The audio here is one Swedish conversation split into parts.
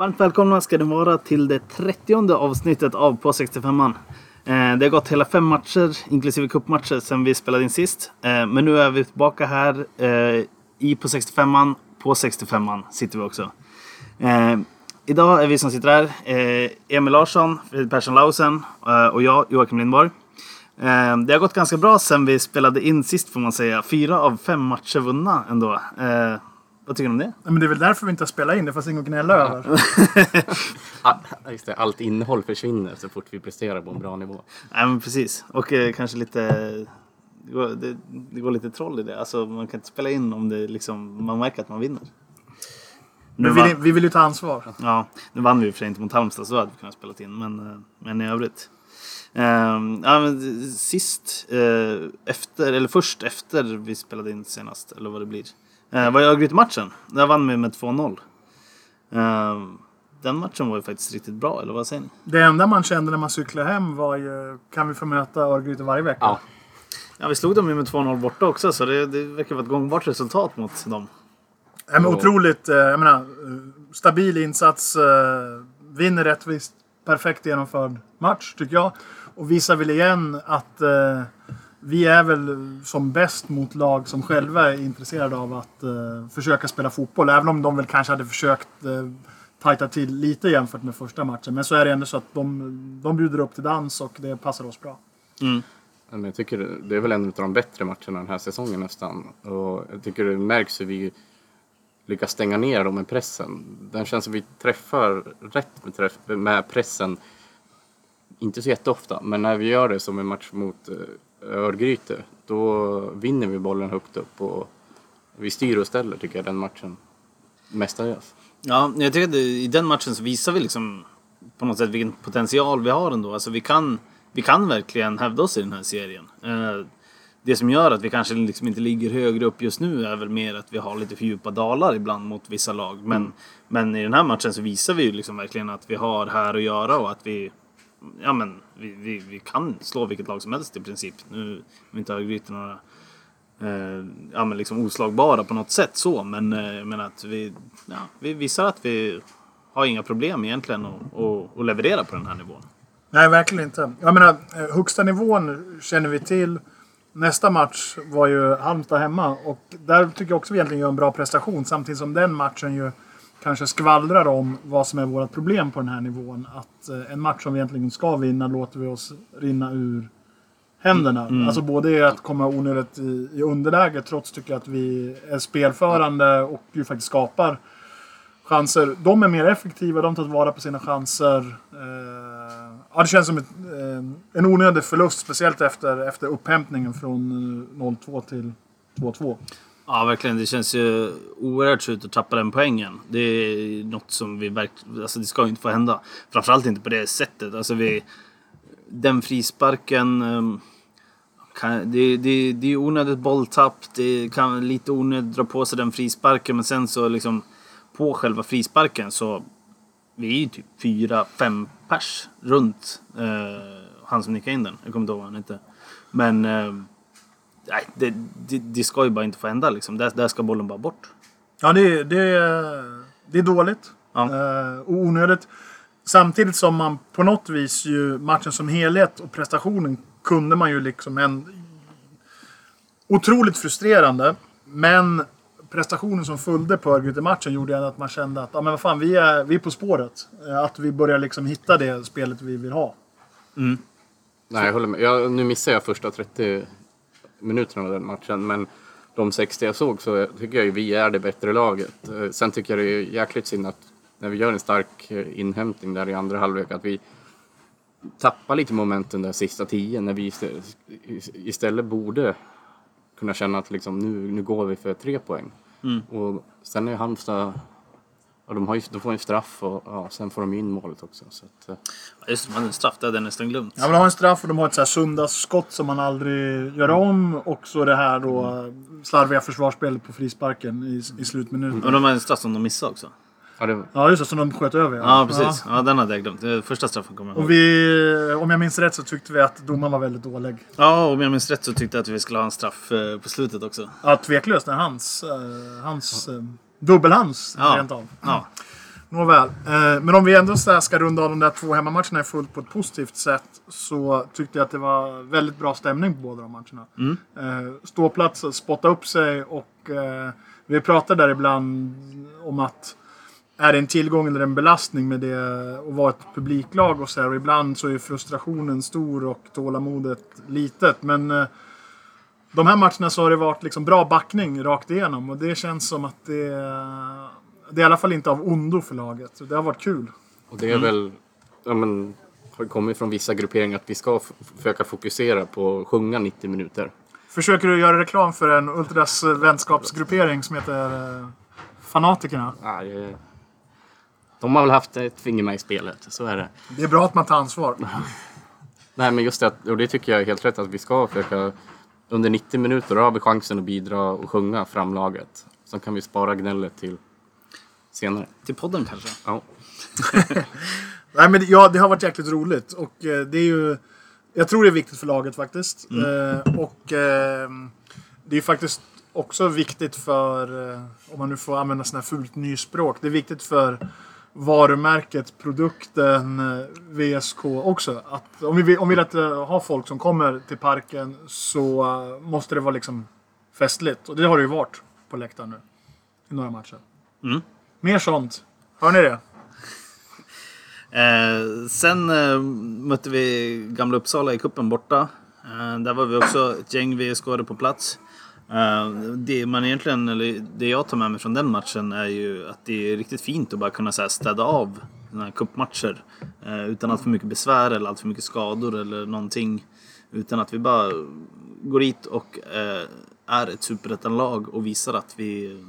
Varmt välkomna ska ni vara till det 30 avsnittet av På 65an. Eh, det har gått hela fem matcher, inklusive cupmatcher, sedan vi spelade in sist. Eh, men nu är vi tillbaka här eh, i På 65an. På 65an sitter vi också. Idag är vi som sitter här Emil Larsson, Fredrik Persson Lausen och jag, Joakim Lindborg. Det har gått ganska bra sedan vi spelade in sist får man säga. Fyra av fem matcher vunna ändå. Vad tycker du om det? Ja, men det är väl därför vi inte har spelat in. Det fanns inget att gnälla över. Ah, just det, allt innehåll försvinner så fort vi presterar på en bra nivå. Nej men precis. Och eh, kanske lite... Det går, det, det går lite troll i det. Alltså man kan inte spela in om det liksom, man märker att man vinner. Nu Men vi, vann, vi vill ju ta ansvar. ja, nu vann vi i och för sig inte mot Halmstad så hade vi kunnat spela in. Men, eh, men i övrigt. Ehm, ja, men sist, eh, efter, eller först efter vi spelade in senast, eller vad det blir. Uh, var i Örgryte-matchen. Där vann vi med 2-0. Ehm, den matchen var ju faktiskt riktigt bra, eller vad säger ni? Det enda man kände när man cyklade hem var ju, kan vi få möta Örgryte varje vecka? Ja. Ja, vi slog dem ju med 2-0 borta också, så det, det verkar vara ett gångbart resultat mot dem. Ja, men otroligt, eh, jag menar, eh, stabil insats. eh, Vinner rättvist. Perfekt genomförd match, tycker jag. Och visar väl igen att eh, vi är väl som bäst mot lag som själva är intresserade av att eh, försöka spela fotboll. Även om de väl kanske hade försökt eh, tajta till lite jämfört med första matchen. Men så är det ändå så att de, de bjuder upp till dans och det passar oss bra. Men jag tycker det är väl en av de bättre matcherna den här säsongen nästan. Och jag tycker det märks hur vi lyckas stänga ner dem med pressen. Den känns som vi träffar rätt med, träff, med pressen. Inte så jätteofta, men när vi gör det som en match mot eh, Örgryte, då vinner vi bollen högt upp och vi styr och ställer tycker jag den matchen mestadels. Ja, jag tycker att i den matchen så visar vi liksom på något sätt vilken potential vi har ändå. Alltså vi kan, vi kan verkligen hävda oss i den här serien. Eh, Det som gör att vi kanske liksom inte ligger högre upp just nu är väl mer att vi har lite för djupa dalar ibland mot vissa lag. Men, men i den här matchen så visar vi ju liksom verkligen att vi har här att göra och att vi, ja men, vi, vi, vi kan slå vilket lag som helst i princip. Nu har vi inte Örgryte några eh, ja, men liksom oslagbara på något sätt så. Men eh, jag menar att vi, ja, vi visar att vi har inga problem egentligen att leverera på den här nivån. Nej, verkligen inte. Jag menar, eh, högsta nivån känner vi till. Nästa match var ju Halmstad hemma och där tycker jag också vi egentligen gör en bra prestation. Samtidigt som den matchen ju kanske skvallrar om vad som är vårt problem på den här nivån. Att eh, en match som vi egentligen ska vinna låter vi oss rinna ur händerna. Alltså både att komma onödigt i, i underläge trots tycker jag att vi är spelförande och ju faktiskt skapar chanser. De är mer effektiva, de tar vara på sina chanser. Eh, ja, det känns som ett, eh, en onödig förlust, speciellt efter, efter upphämtningen från eh, 0-2 till 2-2. Ja, verkligen. Det känns ju oerhört surt att tappa den poängen. Det är något som vi verkligen... Alltså det ska ju inte få hända. Framförallt inte på det sättet. Alltså vi... Den frisparken... Ehm, kan, det, det, det är onödigt bolltapp. Det kan lite onödigt dra på sig den frisparken. Men sen så liksom... På själva frisparken så... Vi är ju typ fyra, fem pers runt eh, han som nickade in den. Jag kommer inte ihåg vad han hette. Men... Eh, nej, det, det, det ska ju bara inte få hända liksom. Där, där ska bollen bara bort. Ja, det, det, är- det är dåligt. Ja. Eh, och onödigt. Samtidigt som man på något vis ju matchen som helhet och prestationen kunde man ju liksom en... Otroligt frustrerande. Men prestationen som följde på Örgryte-matchen gjorde att man kände att ja, men vad fan, vi, är, vi är på spåret. Eh, Att vi börjar liksom hitta det spelet vi vill ha. Nej, jag håller med. Jag, nu missade jag första 30 minuterna av den matchen, men de 60 jag såg så tycker jag ju vi är det bättre laget. Eh, Sen tycker jag det är jäkligt synd att när vi gör en stark eh, inhämtning där i andra halvlek att vi tappar lite momentum där sista tio när vi istället, borde kunna känna att liksom, nu, nu går vi för tre poäng. Och sen är Halmstad, ja, de, har ju, de får en straff och ja, sen får de in målet också. Så att, eh, Ja, Just det, man en straff. Det hade jag nästan glömt. Ja, men de har en straff och de har ett så här söndagsskott som man aldrig gör om. Och så det här då slarviga försvarsspelet på frisparken i, i slutminuten. Och de hade en straff som de missade också. ja, det, Ja, just det. Som de sköt över. Ja, precis. Ja, den hade jag glömt. Det Första straffen kommer jag ihåg. Och vi, om jag minns rätt så tyckte vi att domaren var väldigt dålig. Ja, och om jag minns rätt så tyckte jag att vi skulle ha en straff eh, på slutet också. Ja, tveklöst. Det är hans, eh, hans eh, dubbelhands Ja. rent av. Ja, Nåväl. Eh, men om vi ändå så ska runda av de där två hemmamatcherna fullt på ett positivt sätt så tyckte jag att det var väldigt bra stämning på båda de matcherna. Eh, ståplats, spotta upp sig och eh, vi pratar där ibland om att är det en tillgång eller en belastning med det att vara ett publiklag och så här. Och ibland så är frustrationen stor och tålamodet litet. Men eh, de här matcherna så har det varit liksom bra backning rakt igenom och det känns som att det, det är i alla fall inte av ondo för laget. Det har varit kul. Och det är väl, ja men, har kommit från vissa grupperingar att vi ska försöka fokusera på att sjunga 90 minuter. Försöker du göra reklam för en Ultras eh, vänskapsgruppering som heter eh, Fanatikerna? Nej, de har väl haft ett finger med i spelet, så är det. Det är bra att man tar ansvar. Nej men just det, att- och det tycker jag är helt rätt att vi ska försöka under 90 minuter har vi chansen att bidra och sjunga fram laget. Så kan vi spara gnället till senare. Till podden kanske? Ja. Nej, men ja, det har varit jäkligt roligt. Och eh, det är ju... Jag tror det är viktigt för laget faktiskt. Eh, och eh, det är faktiskt också viktigt för, eh, om man nu får använda sådana här fult nyspråk, det är viktigt för varumärket, produkten, eh, VSK också. Att om vi vill, om vi vill att, eh, ha folk som kommer till parken så eh, måste det vara liksom festligt. Och det har det ju varit på läktaren nu. I några matcher. Mm. Mer sånt. Hör ni det? Eh, sen eh, mötte vi Gamla Uppsala i kuppen borta. Eh, där var vi också ett gäng vsk på plats. Eh, det man egentligen, eller det jag tar med mig från den matchen är ju att det är riktigt fint att bara kunna så här, städa av cupmatcher. Eh, utan allt för mycket besvär eller allt för mycket skador eller någonting. Utan att vi bara går dit och eh, är ett superettanlag och visar att vi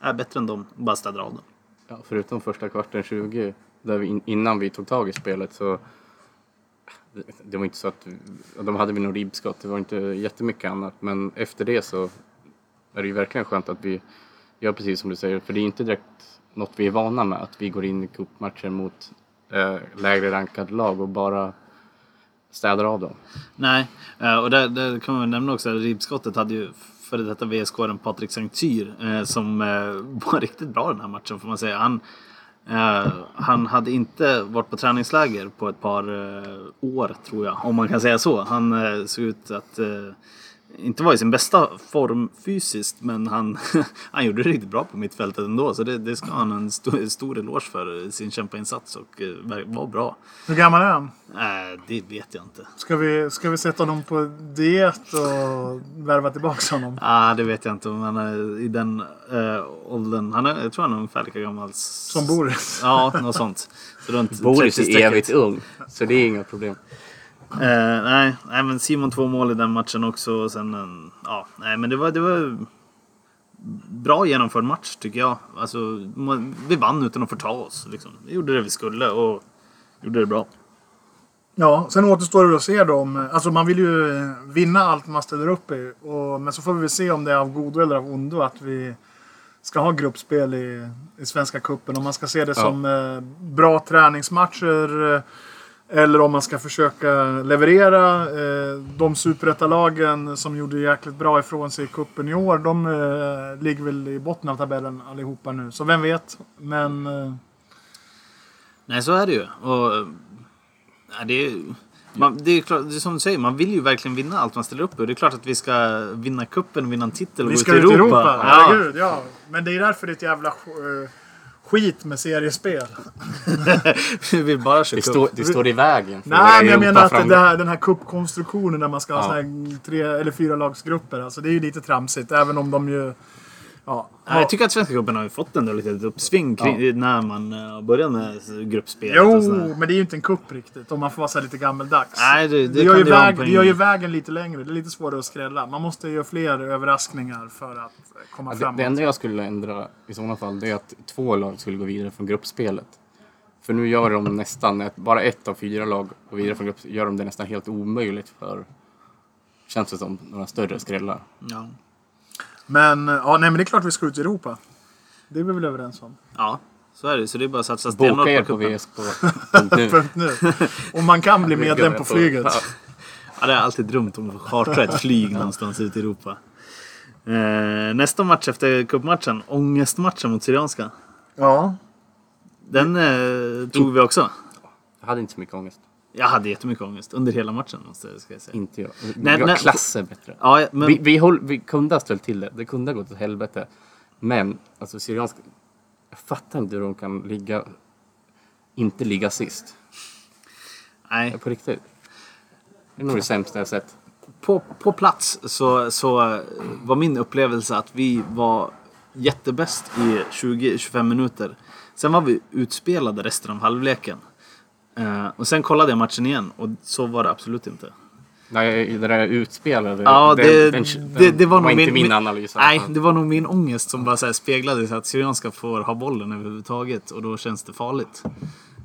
är bättre än dem och bara städar av dem. Ja, förutom första kvarten 20, där vi in, innan vi tog tag i spelet så det, var inte så att de hade vi något ribbskott, det var inte jättemycket annat. Men efter det så är det ju verkligen skönt att vi gör precis som du säger. För det är inte direkt något vi är vana med, att vi går in i cupmatcher mot eh, lägre rankade lag och bara städar av dem. Nej, eh, och där, där kan man väl nämna också att ribbskottet hade ju före detta VSK-aren Patrik Sanktyr eh, som eh, var riktigt bra den här matchen får man säga. Han, Eh, han hade inte varit på träningsläger på ett par eh, år tror jag, om man kan säga så. Han eh, såg ut att eh, inte vara i sin bästa form fysiskt men han, han gjorde det riktigt bra på mittfältet ändå. Så det, det ska han ha en stor, stor eloge för, sin kämpainsats och eh, var bra. Hur gammal är han? Eh, det vet jag inte. Ska vi, ska vi sätta honom på diet och värva tillbaka honom? Ah, det vet jag inte är i den eh, åldern. Han är, jag tror han är ungefär lika gammal. Som Boris? Ja, något sånt. Så runt Boris är 30-strecket. evigt ung, så det är inga problem. Eh, nej, nej, men Simon två mål i den matchen också. Och sen, en- ja, nej, men det var, det var bra genomförd match tycker jag. Alltså, vi vann utan att förta oss. Liksom. Vi gjorde det vi skulle och gjorde det bra. Ja, sen återstår det att se då om... Alltså man vill ju vinna allt man ställer upp i. Och, men så får vi väl se om det är av godo eller av ondo att vi ska ha gruppspel i, i Svenska Cupen. Om man ska se det Ja. som eh, bra träningsmatcher. Eh, eller om man ska försöka leverera. Eh, de superettalagen som gjorde jäkligt bra ifrån sig i cupen i år. De eh, ligger väl i botten av tabellen allihopa nu. Så vem vet. Men... Eh, Nej, så är det ju. Och, eh, nej, det, är, man, det, är klart, det är som du säger, man vill ju verkligen vinna allt man ställer upp i. Och Det är klart att vi ska vinna kuppen, vinna en titel och Vi gå ska ut i Europa. Ja. Herregud, ja. Men det är därför det är ett jävla eh, skit med seriespel. vi vill bara köra Det står, det står i vägen. för Nej, men jag menar att det här, den här cupkonstruktionen där man ska ha Ja. tre eller fyra lagsgrupper. Alltså det är ju lite tramsigt. Även om de ju... Ja. Ja, jag tycker att Svenska cupen har ju fått ändå lite uppsving kring, när man uh, började med gruppspelet. och Jo, sådär. men det är ju inte en cup riktigt. Om man får vara så lite gammeldags. Nej, det, det, Det, gör ju väg, det gör ju vägen lite längre. Det är lite svårare att skrälla. Man måste göra fler överraskningar för att komma Ja, det, framåt. det enda jag skulle ändra i sådana fall det är att två lag skulle gå vidare från gruppspelet. För nu gör de nästan, bara ett av fyra lag går vidare från gruppspelet, gör de det nästan helt omöjligt för, känns det som, några större skrällar. Ja. Men, ja, nej, men det är klart vi ska ut i Europa. Det är vi väl överens om. ja, så är det. Så det är bara att satsa stenhårt Boka er på på vsk.nu. Och man kan bli medlem på flyget. Ja, det är alltid drömt om att chartra ett flyg någonstans ute i Europa. Eh, nästa match efter cupmatchen, ångestmatchen mot Syrianska. Ja. Den eh, tog vi också. Jag hade inte så mycket ångest. Jag hade jättemycket ångest under hela matchen måste jag ska jag säga. Inte jag. Nej, vi har nej. klasser bättre. Ja, men Vi, vi, håll, vi kunde ha ställt till det. Det kunde ha gått åt helvete. Men, alltså Syrianska... Jag fattar inte hur de kan ligga... Inte ligga sist. nej, På riktigt. Det är nog det sämsta jag sett. på, på plats så, så var min upplevelse att vi var jättebäst i 20-25 minuter. Sen var vi utspelade resten av halvleken. Eh, och sen kollade jag matchen igen och så var det absolut inte. Nej, det där utspelade... Ja, det, den- det, den det var, nog inte min, min analys. Nej, det var nog min ångest som bara så här speglades att Syrianska får ha bollen överhuvudtaget och då känns det farligt.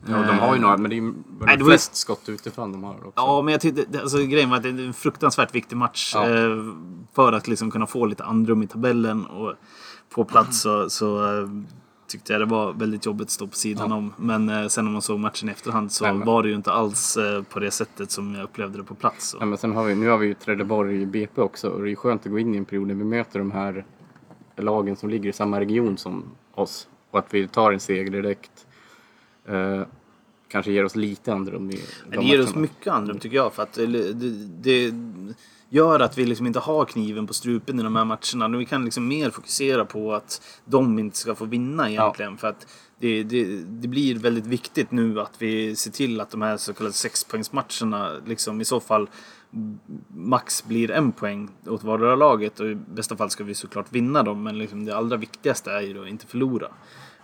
Ja, de har ju några, men det är ju Nej, det de var flest skott utifrån de har också. Ja, men jag tyckte, alltså, grejen var att det är en fruktansvärt viktig match. Ja. Eh, för att liksom kunna få lite andrum i tabellen och på plats så, så eh, tyckte jag det var väldigt jobbigt att stå på sidan Ja. om. Men eh, sen när man såg matchen i efterhand så Nej, men- var det ju inte alls eh, på det sättet som jag upplevde det på plats. Så. Ja, men sen har vi, nu har vi ju Trelleborg i BP också och det är skönt att gå in i en period när vi möter de här lagen som ligger i samma region som oss och att vi tar en seger direkt. Eh, kanske ger oss lite andrum i de det ger oss matcherna. mycket andrum tycker jag. För att det, det, det gör att vi liksom inte har kniven på strupen i de här matcherna. Vi kan liksom mer fokusera på att de inte ska få vinna egentligen. För att det, det, det blir väldigt viktigt nu att vi ser till att de här så kallade sexpoängsmatcherna liksom i så fall max blir en poäng åt vardera laget. Och i bästa fall ska vi såklart vinna dem. Men liksom det allra viktigaste är ju att inte förlora.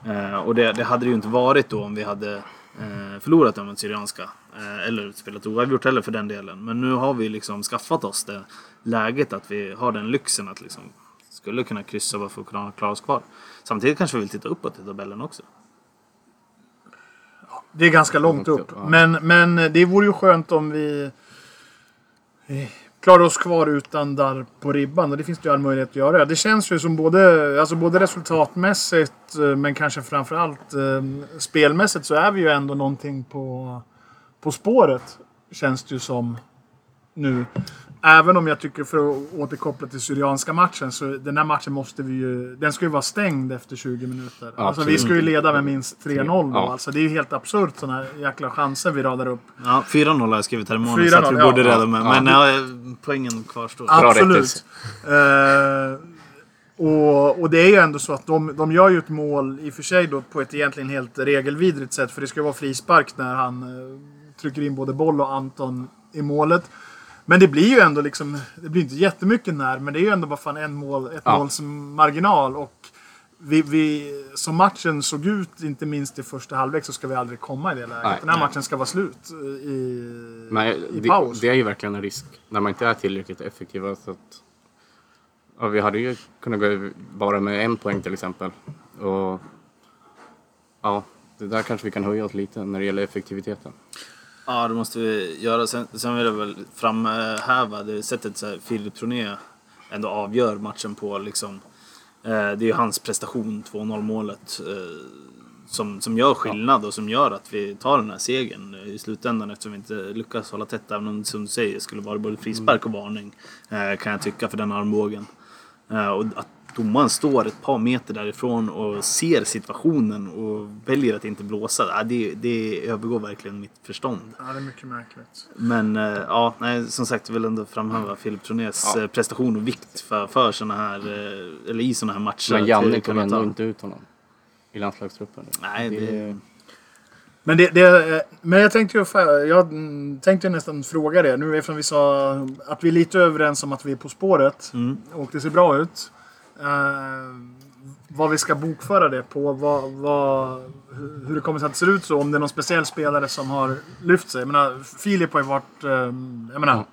Eh, och det, det hade det ju inte varit då om vi hade eh, förlorat dem mot Syrianska. Eh, eller spelat oavgjort heller för den delen. Men nu har vi liksom skaffat oss det läget att vi har den lyxen att liksom skulle kunna kryssa bara för att kunna klara oss kvar. Samtidigt kanske vi vill titta uppåt i tabellen också. Det är ganska långt upp. Men, men det vore ju skönt om vi klara klarar oss kvar utan där på ribban. Och det finns det ju all möjlighet att göra. Det känns ju som både, alltså både resultatmässigt eh, men kanske framförallt eh, spelmässigt så är vi ju ändå någonting på, på spåret. Känns det ju som nu. Även om jag tycker, för att återkoppla till Syrianska matchen, så den här matchen måste vi ju... Den ska ju vara stängd efter 20 minuter. Alltså vi ska ju leda med minst 3-0 då. Ja. Alltså det är ju helt absurt sådana här jäkla chanser vi radar upp. Ja, 4-0 har jag skrivit här i månaden så 4-0, att vi ja, borde reda med. ja. Men ja, poängen kvarstår. Absolut. Eh, och, och det är ju ändå så att de, de gör ju ett mål i och för sig då på ett egentligen helt regelvidrigt sätt. För det ska ju vara frispark när han eh, trycker in både boll och Anton i målet. Men det blir ju ändå liksom, det blir inte jättemycket när, men det är ju ändå bara fan en mål, ett Ja. måls marginal. Och vi, vi, som matchen såg ut, inte minst i första halvlek, så ska vi aldrig komma i det läget. Nej. Den här Nej. matchen ska vara slut eh, i, Men i det, paus. det är ju verkligen en risk när man inte är tillräckligt effektiva. Så att, ja, vi hade ju kunnat gå bara med en poäng till exempel. Och, ja, det där kanske vi kan höja oss lite när det gäller effektiviteten. Ja, det måste vi göra. Sen, sen vill jag väl framhäva det sättet så här, Philip Troné ändå avgör matchen på. Liksom. Eh, det är ju hans prestation, 2-0 målet, eh, som, som gör skillnad och som gör att vi tar den här segern i slutändan eftersom vi inte lyckas hålla tätt. Även om det, som du säger skulle vara både frispark och varning eh, kan jag tycka för den armbågen. Eh, och att domaren står ett par meter därifrån och ser situationen och väljer att inte blåsa. Det, det övergår verkligen mitt förstånd. Ja, det är mycket märkligt. Men eh, ja, nej, som sagt jag vill ändå framhäva Filip Tronés Ja. eh, prestation och vikt för, för såna här, eh, eller i sådana här matcher. Men Janne kunna ändå inte ut honom i landslagstruppen. Nej, det- Men, det, det, men jag tänkte ju jag mm, tänkte nästan fråga det nu eftersom vi sa att vi är lite överens om att vi är På spåret Mm. och det ser bra ut. Eh, vad vi ska bokföra det på, vad, vad, hur det kommer sig att det ser ut så, om det är någon speciell spelare som har lyft sig. Jag menar, Filip har ju varit, eh, jag menar,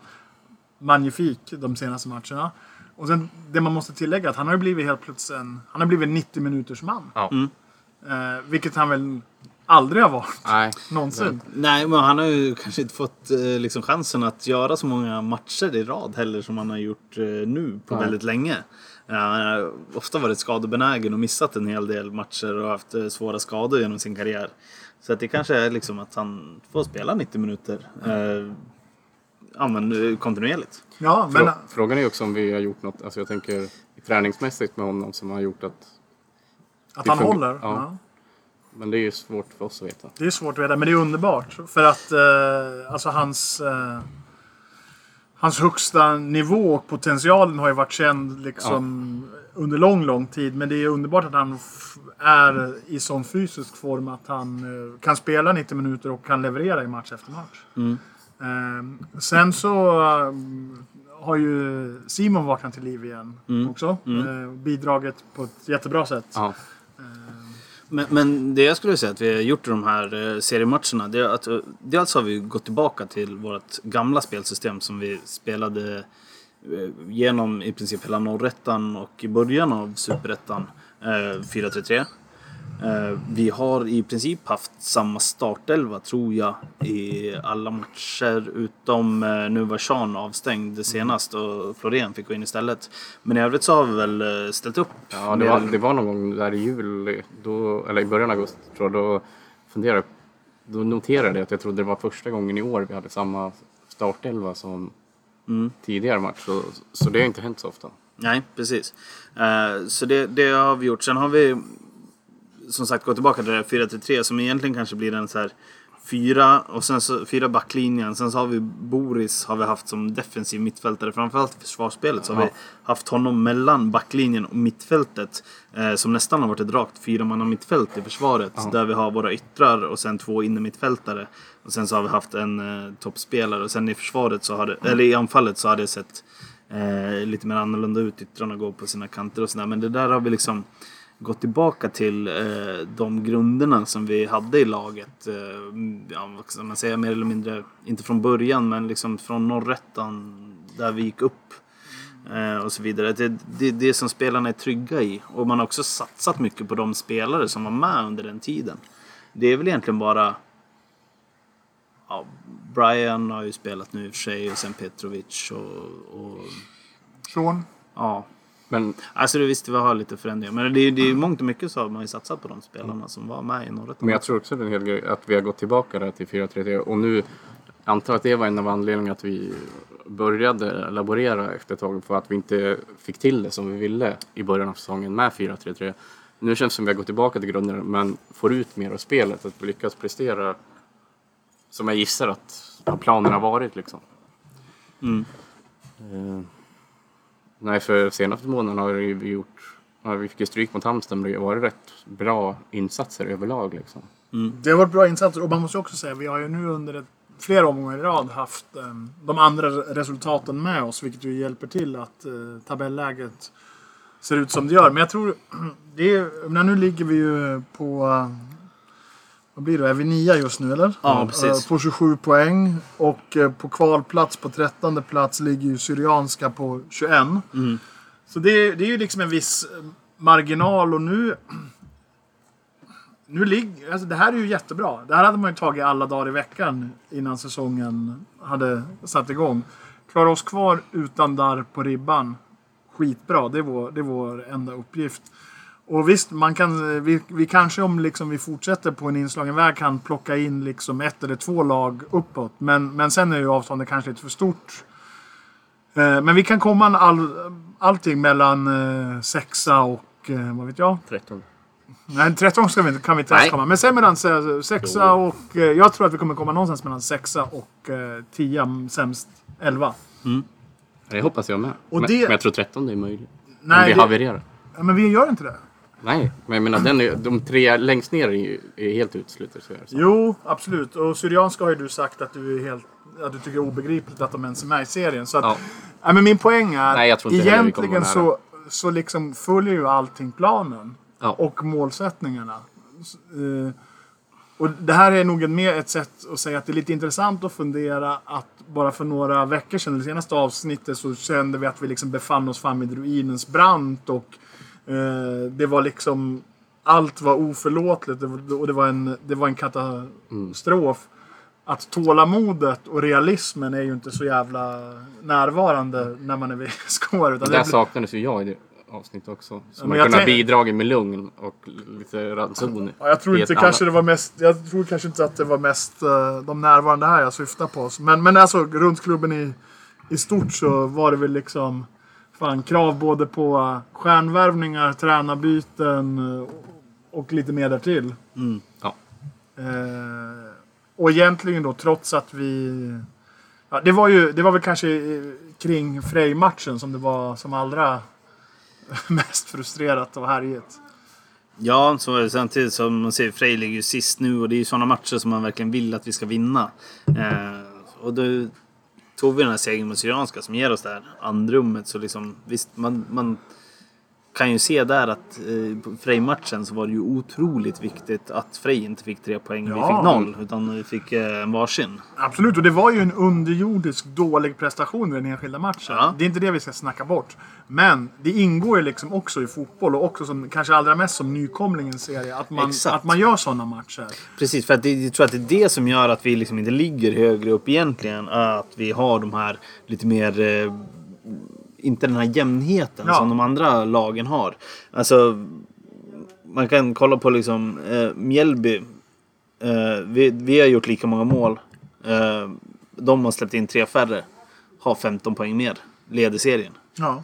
magnifik de senaste matcherna. Och sen det man måste tillägga att han har ju blivit helt plötsligt en, han har blivit en 90 minuters man. Ja. Mm. Eh, vilket han väl aldrig har varit. Nej, Någonsin. Nej, men han har ju kanske inte fått eh, liksom, chansen att göra så många matcher i rad heller som han har gjort eh, nu på Nej. väldigt länge. Han har ofta varit skadebenägen och missat en hel del matcher och haft eh, svåra skador genom sin karriär. Så att det kanske är liksom att han får spela 90 minuter eh, ja, men, eh, kontinuerligt. Ja, men... Frå- Frågan är också om vi har gjort något, alltså jag tänker träningsmässigt med honom som har gjort att Att han håller? ja. Ja. Men det är ju svårt för oss att veta. Det är svårt att veta, men det är underbart. För att eh, alltså hans... Eh, hans högsta nivå och potentialen har ju varit känd liksom under lång, lång tid. Men det är underbart att han är i sån fysisk form att han eh, kan spela 90 minuter och kan leverera i match efter match. Eh, sen så eh, har ju Simon vaknat till liv igen också. Eh, bidragit på ett jättebra sätt. Ja. Men, men det jag skulle säga att vi har gjort i de här eh, seriematcherna. Det är att eh, dels har vi gått tillbaka till vårt gamla spelsystem som vi spelade eh, genom i princip hela norrettan och i början av superettan. 4-3-3. Eh, vi har i princip haft samma startelva tror jag i alla matcher utom eh, nu var Sean avstängd senast och Florén fick gå in istället. Men i övrigt så har vi väl eh, ställt upp. Ja, det var, det var någon gång där i jul, då, eller i början av augusti tror jag, då funderade Då noterade jag att jag trodde det var första gången i år vi hade samma startelva som tidigare match. Så, så det har inte hänt så ofta. Nej, precis. Så det, det har vi gjort. Sen har vi som sagt gått tillbaka till det där 4-3 som egentligen kanske blir en så här fyra och sen så fyra backlinjen. Sen så har vi Boris har vi haft som defensiv mittfältare. Framförallt i försvarsspelet så har Ja. vi haft honom mellan backlinjen och mittfältet. Eh, som nästan har varit ett rakt fyramanna mittfält i försvaret. Ja. Där vi har våra yttrar och sen två innermittfältare. Och sen så har vi haft en eh, toppspelare. Och sen i försvaret så har det, eller i anfallet så har det sett eh, lite mer annorlunda ut. Yttrarna går på sina kanter och sådär. Men det där har vi liksom gått tillbaka till eh, de grunderna som vi hade i laget. Eh, ja, vad ska man säga, mer eller mindre, inte från början men liksom från norrettan där vi gick upp. Eh, och så vidare. Det, det är det som spelarna är trygga i. Och man har också satsat mycket på de spelare som var med under den tiden. Det är väl egentligen bara ja, Brian har ju spelat nu i och för sig och sen Petrovic och, och Sean? ja. Men Alltså det visst, vi har lite förändringar. Men det är, det är mångt och mycket så har man ju satsat på de spelarna som var med i norret. Men jag tror också det är en hel grej att vi har gått tillbaka där till 4-3-3 och nu antar att det var en av anledningarna att vi började laborera efter ett tag för att vi inte fick till det som vi ville i början av säsongen med 4-3-3. Nu känns det som att vi har gått tillbaka till grunderna men får ut mer av spelet, att vi lyckas prestera som jag gissar att planen har varit liksom. Mm. Eh, nej, för senaste månaden har vi gjort, ja, vi fick ju stryk mot Halmstad men det har varit rätt bra insatser överlag liksom. Mm. Det har varit bra insatser och man måste också säga vi har ju nu under ett, flera omgångar i rad haft um, de andra resultaten med oss vilket ju hjälper till att uh, tabelläget ser ut som det gör. Men jag tror, det är, nu ligger vi ju på vad blir det? Är vi nia just nu eller? Ja, precis. Eh, På 27 poäng. Och eh, på kvalplats på 13 plats ligger ju Syrianska på 21. Mm. Så det, är- det är ju liksom en viss eh, marginal och nu... Nu ligger, alltså det här är ju jättebra. Det här hade man ju tagit alla dagar i veckan innan säsongen hade satt igång. Klara oss kvar utan darr på ribban. Skitbra, det är vår, det är vår enda uppgift. Och visst, man kan, vi, vi kanske om liksom vi fortsätter på en inslagen väg kan plocka in liksom ett eller två lag uppåt. Men, men sen är ju avståndet kanske lite för stort. Eh, Men vi kan komma en all, allting mellan eh, sexa och eh, vad vet jag? 13. Nej, 13 ska vi, inte- kan vi inte ens komma. Men sen mellan se- sexa och... eh, Jag tror att vi kommer komma någonstans mellan sexa och eh, 10, sämst 11. Det hoppas jag med. Och men, det- men jag tror 13 det är möjligt. om Nej, vi det- havererar. Ja, Men vi gör inte det. Nej, men jag menar den är, de tre längst ner är, ju, är helt uteslutna. Jo, absolut. Och Syrianska har ju du sagt att du är helt... Att du tycker är obegripligt att de ens är med i serien. Så att, Ja. ja, men min poäng är... Nej, jag tror inte egentligen så, så liksom följer ju allting planen. Ja. Och målsättningarna. Eh, Och det här är nog en mer ett sätt att säga att det är lite intressant att fundera att bara för några veckor sedan, det senaste avsnittet, så kände vi att vi liksom befann oss fram vid ruinens brant och det var liksom allt var oförlåtligt det och det var en, det var en katastrof. Att tålamodet och realismen är ju inte så jävla närvarande när man är vid skår. Utan Där det, saknades ju jag i det avsnittet också. Så men man kunde ha bidragit med lugn och lite ranson. Ja, jag tror inte kanske annat- det var mest, jag tror kanske inte att det var mest eh, de närvarande här jag syftar på. Men, men alltså runt klubben i, i stort så var det väl liksom fan, krav både på uh, stjärnvärvningar, tränarbyten eh, och lite mer därtill. Ja. Eh, och egentligen då trots att vi... Ja, det, var ju, det var väl kanske eh, kring Frej-matchen som det var som allra mest frustrerat och härjigt. Ja, så. Samtidigt som man ser Frej ligger ju sist nu och det är ju sådana matcher som man verkligen vill att vi ska vinna. Eh, och då tog vi den här segern mot Syrianska som ger oss det här andrummet. Så liksom, visst, man, man kan ju se där att eh, Frej-matchen så var det ju otroligt viktigt att Frej inte fick tre poäng och vi Ja. fick noll. Utan vi fick eh, en varsin. Absolut, och det var ju en underjordisk dålig prestation i den enskilda matchen. Ja. Det är inte det vi ska snacka bort. Men det ingår ju liksom också i fotboll och också som, kanske allra mest som nykomlingens serie. Att man, Exakt. att man gör sådana matcher. Precis, för att det, jag tror att det är det som gör att vi liksom inte ligger högre upp egentligen. Att vi har de här lite mer... Eh, inte den här jämnheten Ja. som de andra lagen har. Alltså, man kan kolla på liksom eh, Mjällby. Eh, vi, vi har gjort lika många mål. Eh, de har släppt in tre färre. Har 15 poäng mer. Leder serien. Ja.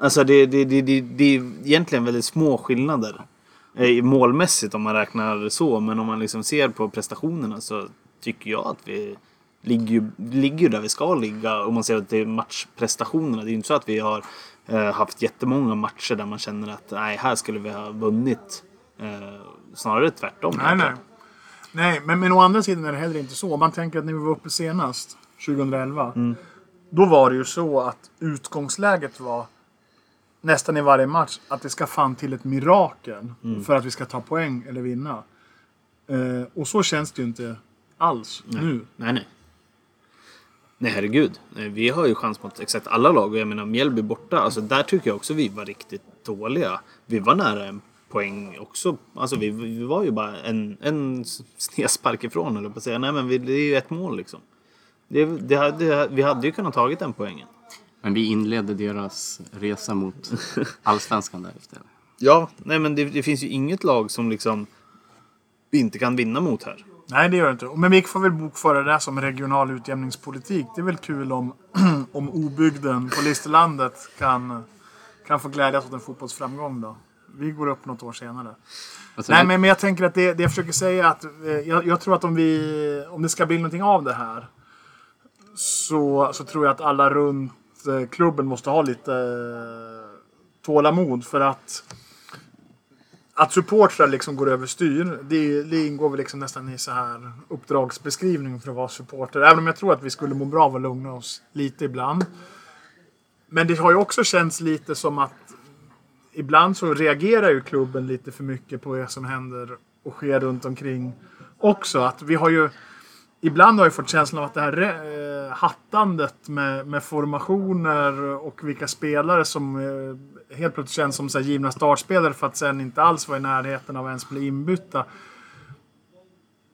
Alltså det, det, det, det, det är egentligen väldigt små skillnader. eh, Målmässigt om man räknar så. Men om man liksom ser på prestationerna så tycker jag att vi ligger, ju- ligger där vi ska ligga. Om man ser till matchprestationerna. Det är ju inte så att vi har eh, haft jättemånga matcher där man känner att nej, här skulle vi ha vunnit. Eh, snarare tvärtom. Nej, nej. Nej, men, men å andra sidan är det heller inte så. Om man tänker att när vi var uppe senast, 2011. Då var det ju så att utgångsläget var nästan i varje match att det ska fan till ett mirakel för att vi ska ta poäng eller vinna. Eh, och så känns det ju inte alls nu. Nej, nej. Nej, herregud. Vi har ju chans mot exakt alla lag. Och jag menar, Mjällby borta. Alltså, där tycker jag också vi var riktigt dåliga. Vi var nära en poäng också. Alltså, vi, vi var ju bara en, en snedspark ifrån, eller på att säga. Nej, men vi, det är ju ett mål liksom. Det, det, hade- vi hade ju kunnat tagit den poängen. Men vi inledde deras resa mot allsvenskan därefter. Ja, nej men det, det finns ju inget lag som liksom vi inte kan vinna mot här. Nej, det gör det inte. Men vi får väl bokföra det där som regional utjämningspolitik. Det är väl kul om, om obygden på Listerlandet kan, kan få glädjas åt en fotbollsframgång då. Vi går upp något år senare. Alltså, Nej, men, men jag tänker att det, det jag försöker säga är att eh, jag, jag tror att om, vi, om det ska bli någonting av det här så, så tror jag att alla runt eh, klubben måste ha lite eh, tålamod för att att supportrar liksom går överstyr, det, det ingår väl liksom nästan i så här uppdragsbeskrivning för att vara supporter. Även om jag tror att vi skulle må bra av att lugna oss lite ibland. Men det har ju också känts lite som att ibland så reagerar ju klubben lite för mycket på det som händer och sker runt omkring också. Att vi har ju Ibland har jag fått känslan av att det här eh, hattandet med, med formationer och vilka spelare som eh, helt plötsligt känns som så här, givna startspelare för att sen inte alls vara i närheten av att ens bli inbytta.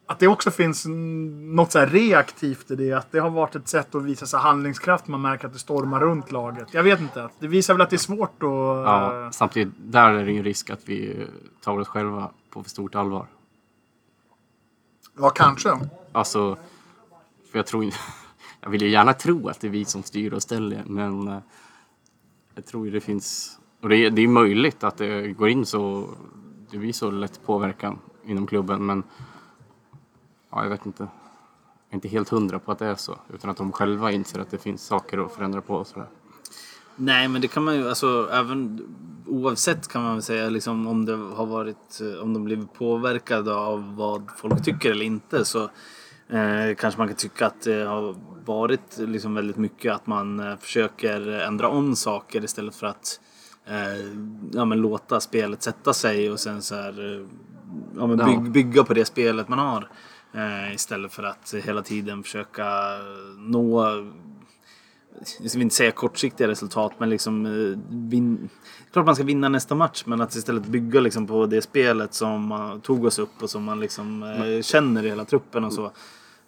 Att det också finns något så här reaktivt i det. Att det har varit ett sätt att visa sig handlingskraft. Man märker att det stormar runt laget. Jag vet inte. Det visar väl att det är svårt att... Ja, eh, samtidigt, där är det ju risk att vi tar oss själva på för stort allvar. ja kanske. Alltså, för jag tror. Jag vill ju gärna tro att det är vi som styr och ställer, men eh, jag tror ju det finns... Och det är, det är möjligt att det går in så... Det blir så lätt påverkan inom klubben, men... Ja, jag vet inte. Jag är inte helt hundra på att det är så, utan att de själva inser att det finns saker att förändra på och sådär. Nej, men det kan man ju, alltså även oavsett kan man väl säga liksom om det har varit, eh, om de blivit påverkade av vad folk tycker eller inte så eh, kanske man kan tycka att det har varit liksom väldigt mycket att man eh, försöker ändra om saker istället för att eh, ja, men låta spelet sätta sig och sen så här, eh, ja, men Ja. bygg, bygga på det spelet man har. Eh, istället för att hela tiden försöka nå jag vill inte säga kortsiktiga resultat, men liksom eh, vin... Klart man ska vinna nästa match, men att istället bygga liksom på det spelet som tog oss upp och som man liksom eh, känner i hela truppen och så.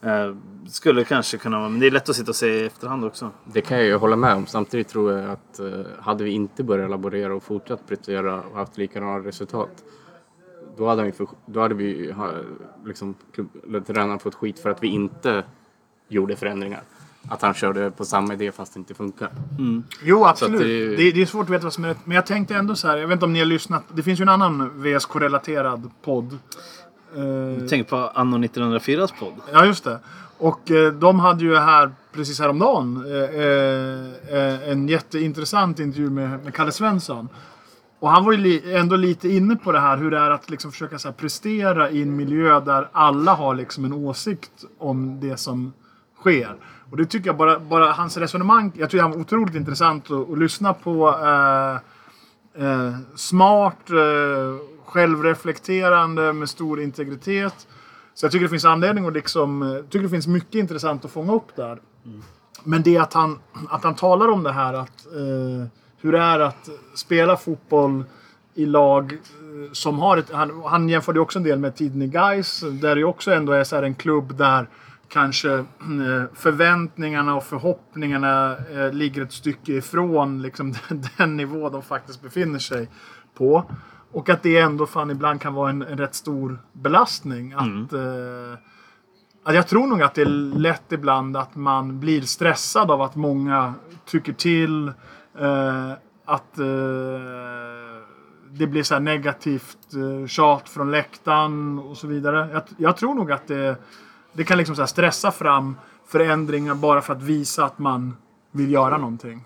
Eh, skulle kanske kunna vara, men det är lätt att sitta och säga i efterhand också. Det kan jag ju hålla med om. Samtidigt tror jag att eh, hade vi inte börjat laborera och fortsatt prestera och haft likadana resultat då hade vi, för, då hade vi ha, liksom, tränaren fått skit för att vi inte gjorde förändringar. att han körde på samma idé fast det inte funkar. Jo, absolut. Det... det- Det, är svårt att veta vad som är rätt. Men jag tänkte ändå så här. Jag vet inte om ni har lyssnat. Det finns ju en annan VSK-relaterad podd. Eh, Tänk på Anno 1904s podd. Ja, just det. Och eh, de hade ju här precis häromdagen eh, eh, en jätteintressant intervju med, med Kalle Svensson. Och han var ju li, ändå lite inne på det här hur det är att liksom försöka så här, prestera i en miljö där alla har liksom en åsikt om det som sker. Och det tycker jag bara, bara hans resonemang, jag tycker han var otroligt intressant att, att lyssna på. Eh, eh, smart, eh, självreflekterande med stor integritet. Så jag tycker det finns anledning att liksom, eh, tycker det finns mycket intressant att fånga upp där. Men det att han, att han talar om det här att eh, hur det är att spela fotboll i lag eh, som har ett... Han, han jämförde också en del med tiden i Gais där det också ändå är så här en klubb där kanske eh, förväntningarna och förhoppningarna eh, ligger ett stycke ifrån liksom, den nivå de faktiskt befinner sig på. Och att det ändå fan ibland kan vara en, en rätt stor belastning. Att, eh, att jag tror nog att det är lätt ibland att man blir stressad av att många tycker till. Eh, att eh, det blir så negativt eh, tjat från läktaren och så vidare. Jag, jag tror nog att det, det kan liksom stressa fram förändringar bara för att visa att man vill göra någonting.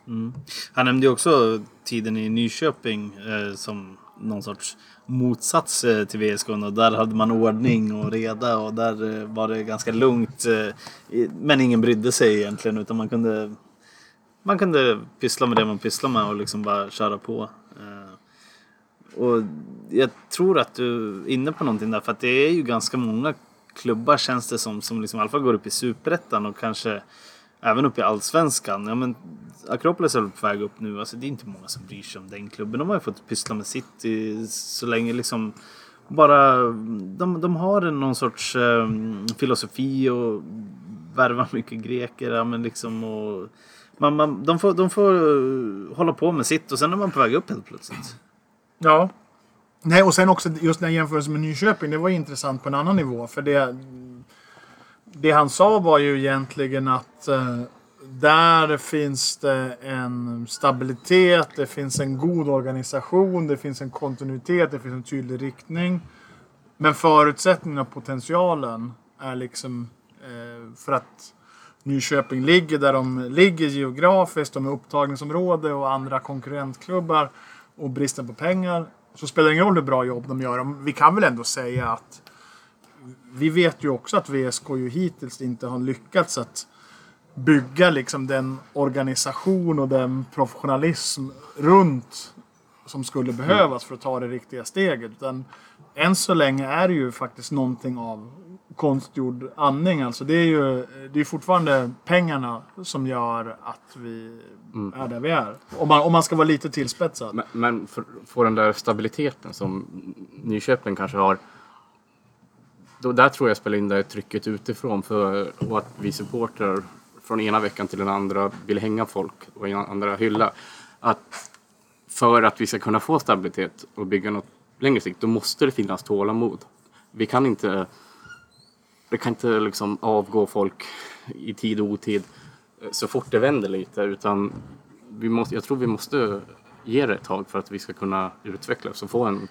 Han nämnde ju också tiden i Nyköping eh, som någon sorts motsats eh, till VSK. Och där hade man ordning och reda och där eh, var det ganska lugnt. Eh, men ingen brydde sig egentligen utan man kunde man kunde pyssla med det man pysslade med och liksom bara köra på. Och jag tror att du är inne på någonting där för att det är ju ganska många klubbar känns det som som liksom i alla fall går upp i superettan och kanske även upp i allsvenskan. Ja, men Akropolis är väl på väg upp nu. Alltså, det är inte många som bryr sig om den klubben. De har ju fått pyssla med sitt så länge liksom bara de, de har någon sorts eh, filosofi och värvar mycket greker. Ja, men liksom, och, man, man, de, får, de får eh, hålla på med sitt och sen är man på väg upp helt plötsligt. Ja. Nej, och sen också just den jämförelsen med Nyköping. Det var intressant på en annan nivå. För det, det han sa var ju egentligen att eh, där finns det en stabilitet, det finns en god organisation, det finns en kontinuitet, det finns en tydlig riktning. Men förutsättningen och potentialen är liksom eh, för att Nyköping ligger där de ligger geografiskt, de är upptagningsområde och andra konkurrentklubbar och bristen på pengar. Så spelar det ingen roll hur bra jobb de gör. Vi kan väl ändå säga att vi vet ju också att VSK ju hittills inte har lyckats att bygga liksom den organisation och den professionalism runt som skulle behövas för att ta det riktiga steget. Utan än så länge är det ju faktiskt någonting av konstgjord andning. Alltså det är ju det är fortfarande pengarna som gör att vi är där vi är. Om man, om man ska vara lite tillspetsad. Men, men för, få den där stabiliteten som Nyköping kanske har. Då, där tror jag spelar in det trycket utifrån för och att vi supportrar från ena veckan till den andra vill hänga folk och den andra hylla. Att för att vi ska kunna få stabilitet och bygga något längre sikt då måste det finnas tålamod. Vi kan inte vi kan inte liksom avgå folk i tid och otid så fort det vänder lite utan vi måste, jag tror vi måste ge det ett tag för att vi ska kunna utvecklas och få en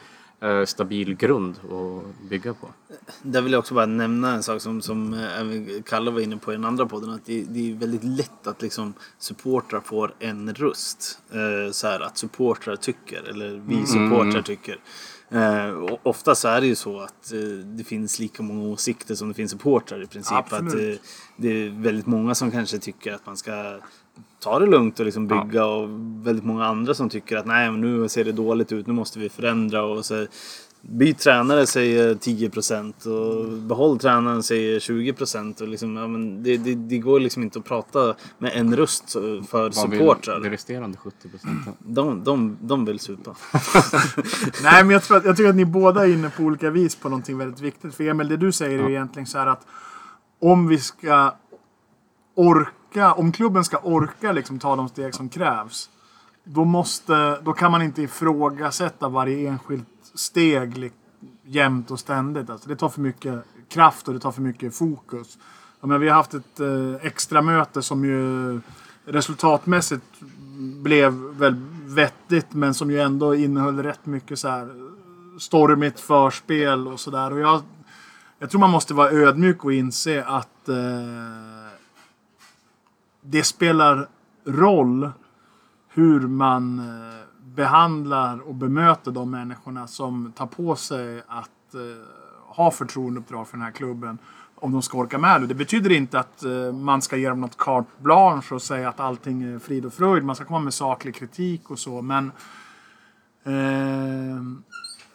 stabil grund att bygga på. Där vill jag också bara nämna en sak som, som eh, Kalle var inne på i den andra podden. Att det, det är väldigt lätt att liksom supportrar får en röst. Eh, så här att supportrar tycker, eller vi supportrar tycker. Eh, och ofta så är det ju så att eh, det finns lika många åsikter som det finns supportrar i princip. Absolut. Att, eh, det är väldigt många som kanske tycker att man ska ta det lugnt och liksom bygga och väldigt många andra som tycker att nej men nu ser det dåligt ut, nu måste vi förändra och så Byt tränare säger 10% och behåll tränaren säger 20% och liksom, ja, men det, det, det går liksom inte att prata med en röst för Vad vill supportrar. De resterande 70 procenten. De, de, de vill supa. Nej, men jag, tror att, jag tycker att ni båda är inne på olika vis på någonting väldigt viktigt. För Emil, det du säger är ju egentligen så här att om vi ska orka, om klubben ska orka liksom ta de steg som krävs. Då, måste, då kan man inte ifrågasätta varje enskilt steg jämt och ständigt. Alltså det tar för mycket kraft och det tar för mycket fokus. Ja, men vi har haft ett eh, extra möte som ju resultatmässigt blev väl vettigt men som ju ändå innehöll rätt mycket så här stormigt förspel och sådär. Jag, jag tror man måste vara ödmjuk och inse att eh, det spelar roll hur man eh, behandlar och bemöter de människorna som tar på sig att eh, ha förtroendeuppdrag för den här klubben. Om de ska orka med det. Det betyder inte att eh, man ska ge dem något carte blanche och säga att allting är frid och fröjd. Man ska komma med saklig kritik och så. Men eh,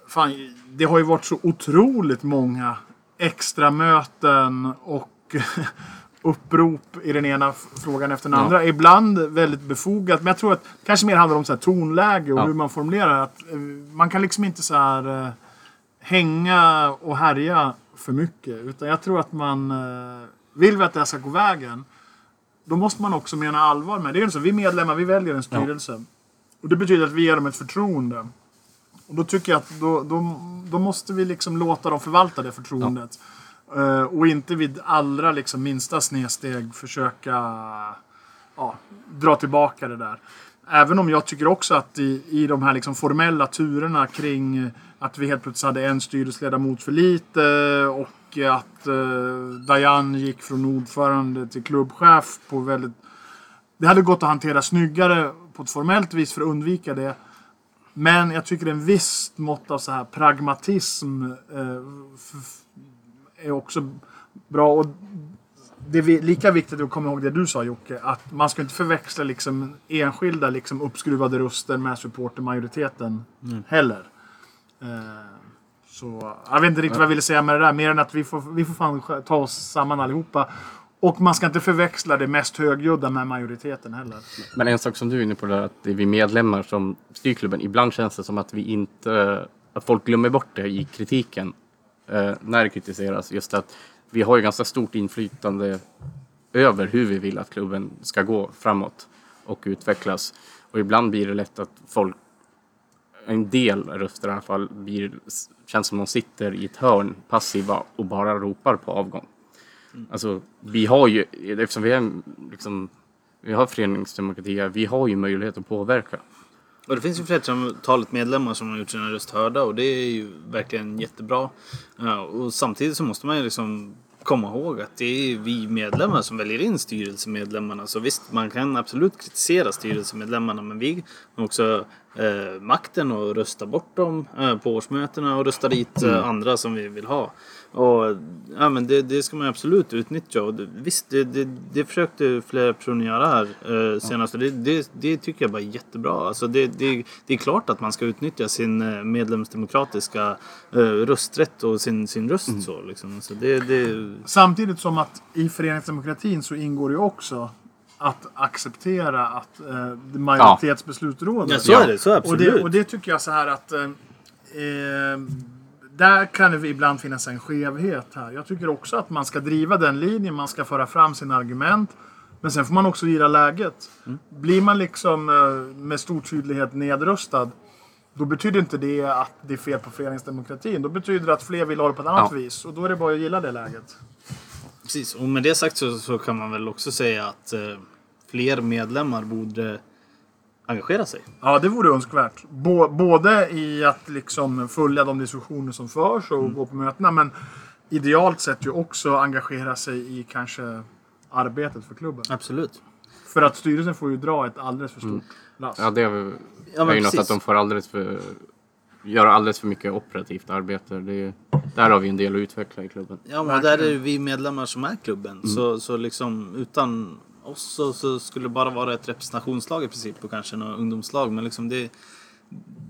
fan, det har ju varit så otroligt många extra möten och upprop i den ena frågan efter den Ja. andra. Ibland väldigt befogat, men jag tror att det kanske mer handlar om så här tonläge och Ja. hur man formulerar. Att, eh, man kan liksom inte så här eh, hänga och härja för mycket. Utan jag tror att man... Eh, vill vi att det här ska gå vägen, då måste man också mena allvar med det. Är ju så, vi medlemmar, vi väljer en styrelse. Och det betyder att vi ger dem ett förtroende. Och då tycker jag att då, då, då måste vi liksom låta dem förvalta det förtroendet. Eh, Eh, och inte vid allra liksom minsta snedsteg försöka ja, dra tillbaka det där. Även om jag tycker också att i, i de här liksom formella turerna kring att vi helt plötsligt hade en styrelseledamot för lite och att eh, Dayan gick från ordförande till klubbchef på väldigt... Det hade gått att hantera snyggare på ett formellt vis för att undvika det. Men jag tycker en viss mått av så här pragmatism eh, är också bra. Och det är lika viktigt att komma ihåg det du sa Jocke, att man ska inte förväxla liksom enskilda liksom uppskruvade röster med supportermajoriteten heller. Eh, så jag vet inte riktigt vad jag ville säga med det där, mer än att vi får, vi får fan ta oss samman allihopa. Och man ska inte förväxla det mest högljudda med majoriteten heller. Men en sak som du är inne på där, att det är vi medlemmar som styr klubben. Ibland känns det som att vi inte, att folk glömmer bort det i kritiken. Eh, när det kritiseras. Just att vi har ju ganska stort inflytande över hur vi vill att klubben ska gå framåt och utvecklas. Och ibland blir det lätt att folk, en del röster i alla fall, blir, känns som de sitter i ett hörn passiva och bara ropar på avgång. Alltså, vi har ju, eftersom vi är liksom, vi har föreningsdemokrati vi har ju möjlighet att påverka. Och det finns ju flertalet medlemmar som har gjort sina röst hörda och det är ju verkligen jättebra. Ja, och samtidigt så måste man ju liksom komma ihåg att det är vi medlemmar som väljer in styrelsemedlemmarna. Så visst, man kan absolut kritisera styrelsemedlemmarna men vi har också eh, makten att rösta bort dem eh, på årsmötena och rösta dit eh, andra som vi vill ha. Och ja, men det, det ska man absolut utnyttja. Och det, visst, det, det, det försökte flera personer göra här eh, senast. Och det, det, det tycker jag bara är jättebra. Alltså det, det, det är klart att man ska utnyttja sin eh, medlemsdemokratiska eh, rösträtt och sin, sin röst. Så, liksom. så det, det, Samtidigt som att i föreningsdemokratin så ingår ju också att acceptera att eh, det majoritetsbeslut råder. ja, så är det. Så Och absolut. det, och det tycker jag så här att eh, eh, där kan det ibland finnas en skevhet här. Jag tycker också att man ska driva den linjen, man ska föra fram sina argument. Men sen får man också gilla läget. Blir man liksom eh, med stor tydlighet nedröstad då betyder inte det att det är fel på föreningsdemokratin. Då betyder det att fler vill ha det på ett annat Ja. vis. Och då är det bara att gilla det läget. Precis, och med det sagt så, så kan man väl också säga att eh, fler medlemmar borde engagera sig. Ja, det vore önskvärt. Bå- både i att liksom följa de diskussioner som förs och gå på mötena, men idealt sett ju också engagera sig i kanske arbetet för klubben. Absolut. För att styrelsen får ju dra ett alldeles för stort lass. Ja, det är, Ja, är ju något att de får alldeles för, göra alldeles för mycket operativt arbete. Det är, där har vi en del att utveckla i klubben. Ja, men där är vi medlemmar som är klubben. Så, så liksom utan oss så, så skulle det bara vara ett representationslag i princip och kanske några ungdomslag. Men liksom det,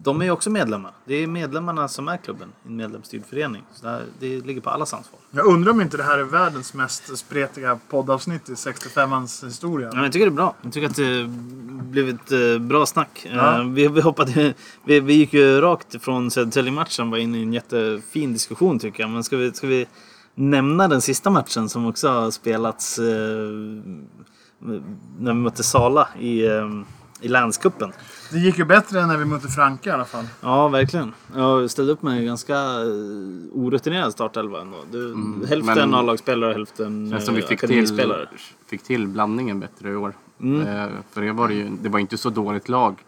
de är ju också medlemmar. Det är medlemmarna som är klubben i en medlemsstyrd förening. Så det, här, det ligger på allas ansvar. Jag undrar om inte det här är världens mest spretiga poddavsnitt i 65ans historia. Ja, jag tycker det är bra. Jag tycker att det blev ett eh, bra snack. Ja. Eh, Vi, vi, hoppade, vi, vi gick ju rakt från Södertälje-matchen var inne i en jättefin diskussion tycker jag. Men ska vi, ska vi nämna den sista matchen som också har spelats eh, när vi mötte Sala i, eh, i länscupen. Det gick ju bättre än när vi mötte Franka i alla fall. Ja, verkligen. Jag ställde upp med en ganska eh, orutinerad startelva ändå. Du, hälften men- A-lagsspelare och hälften Känns som vi eh, fick till, fick till blandningen bättre i år. Eh, för det var, det ju, det var inte så dåligt lag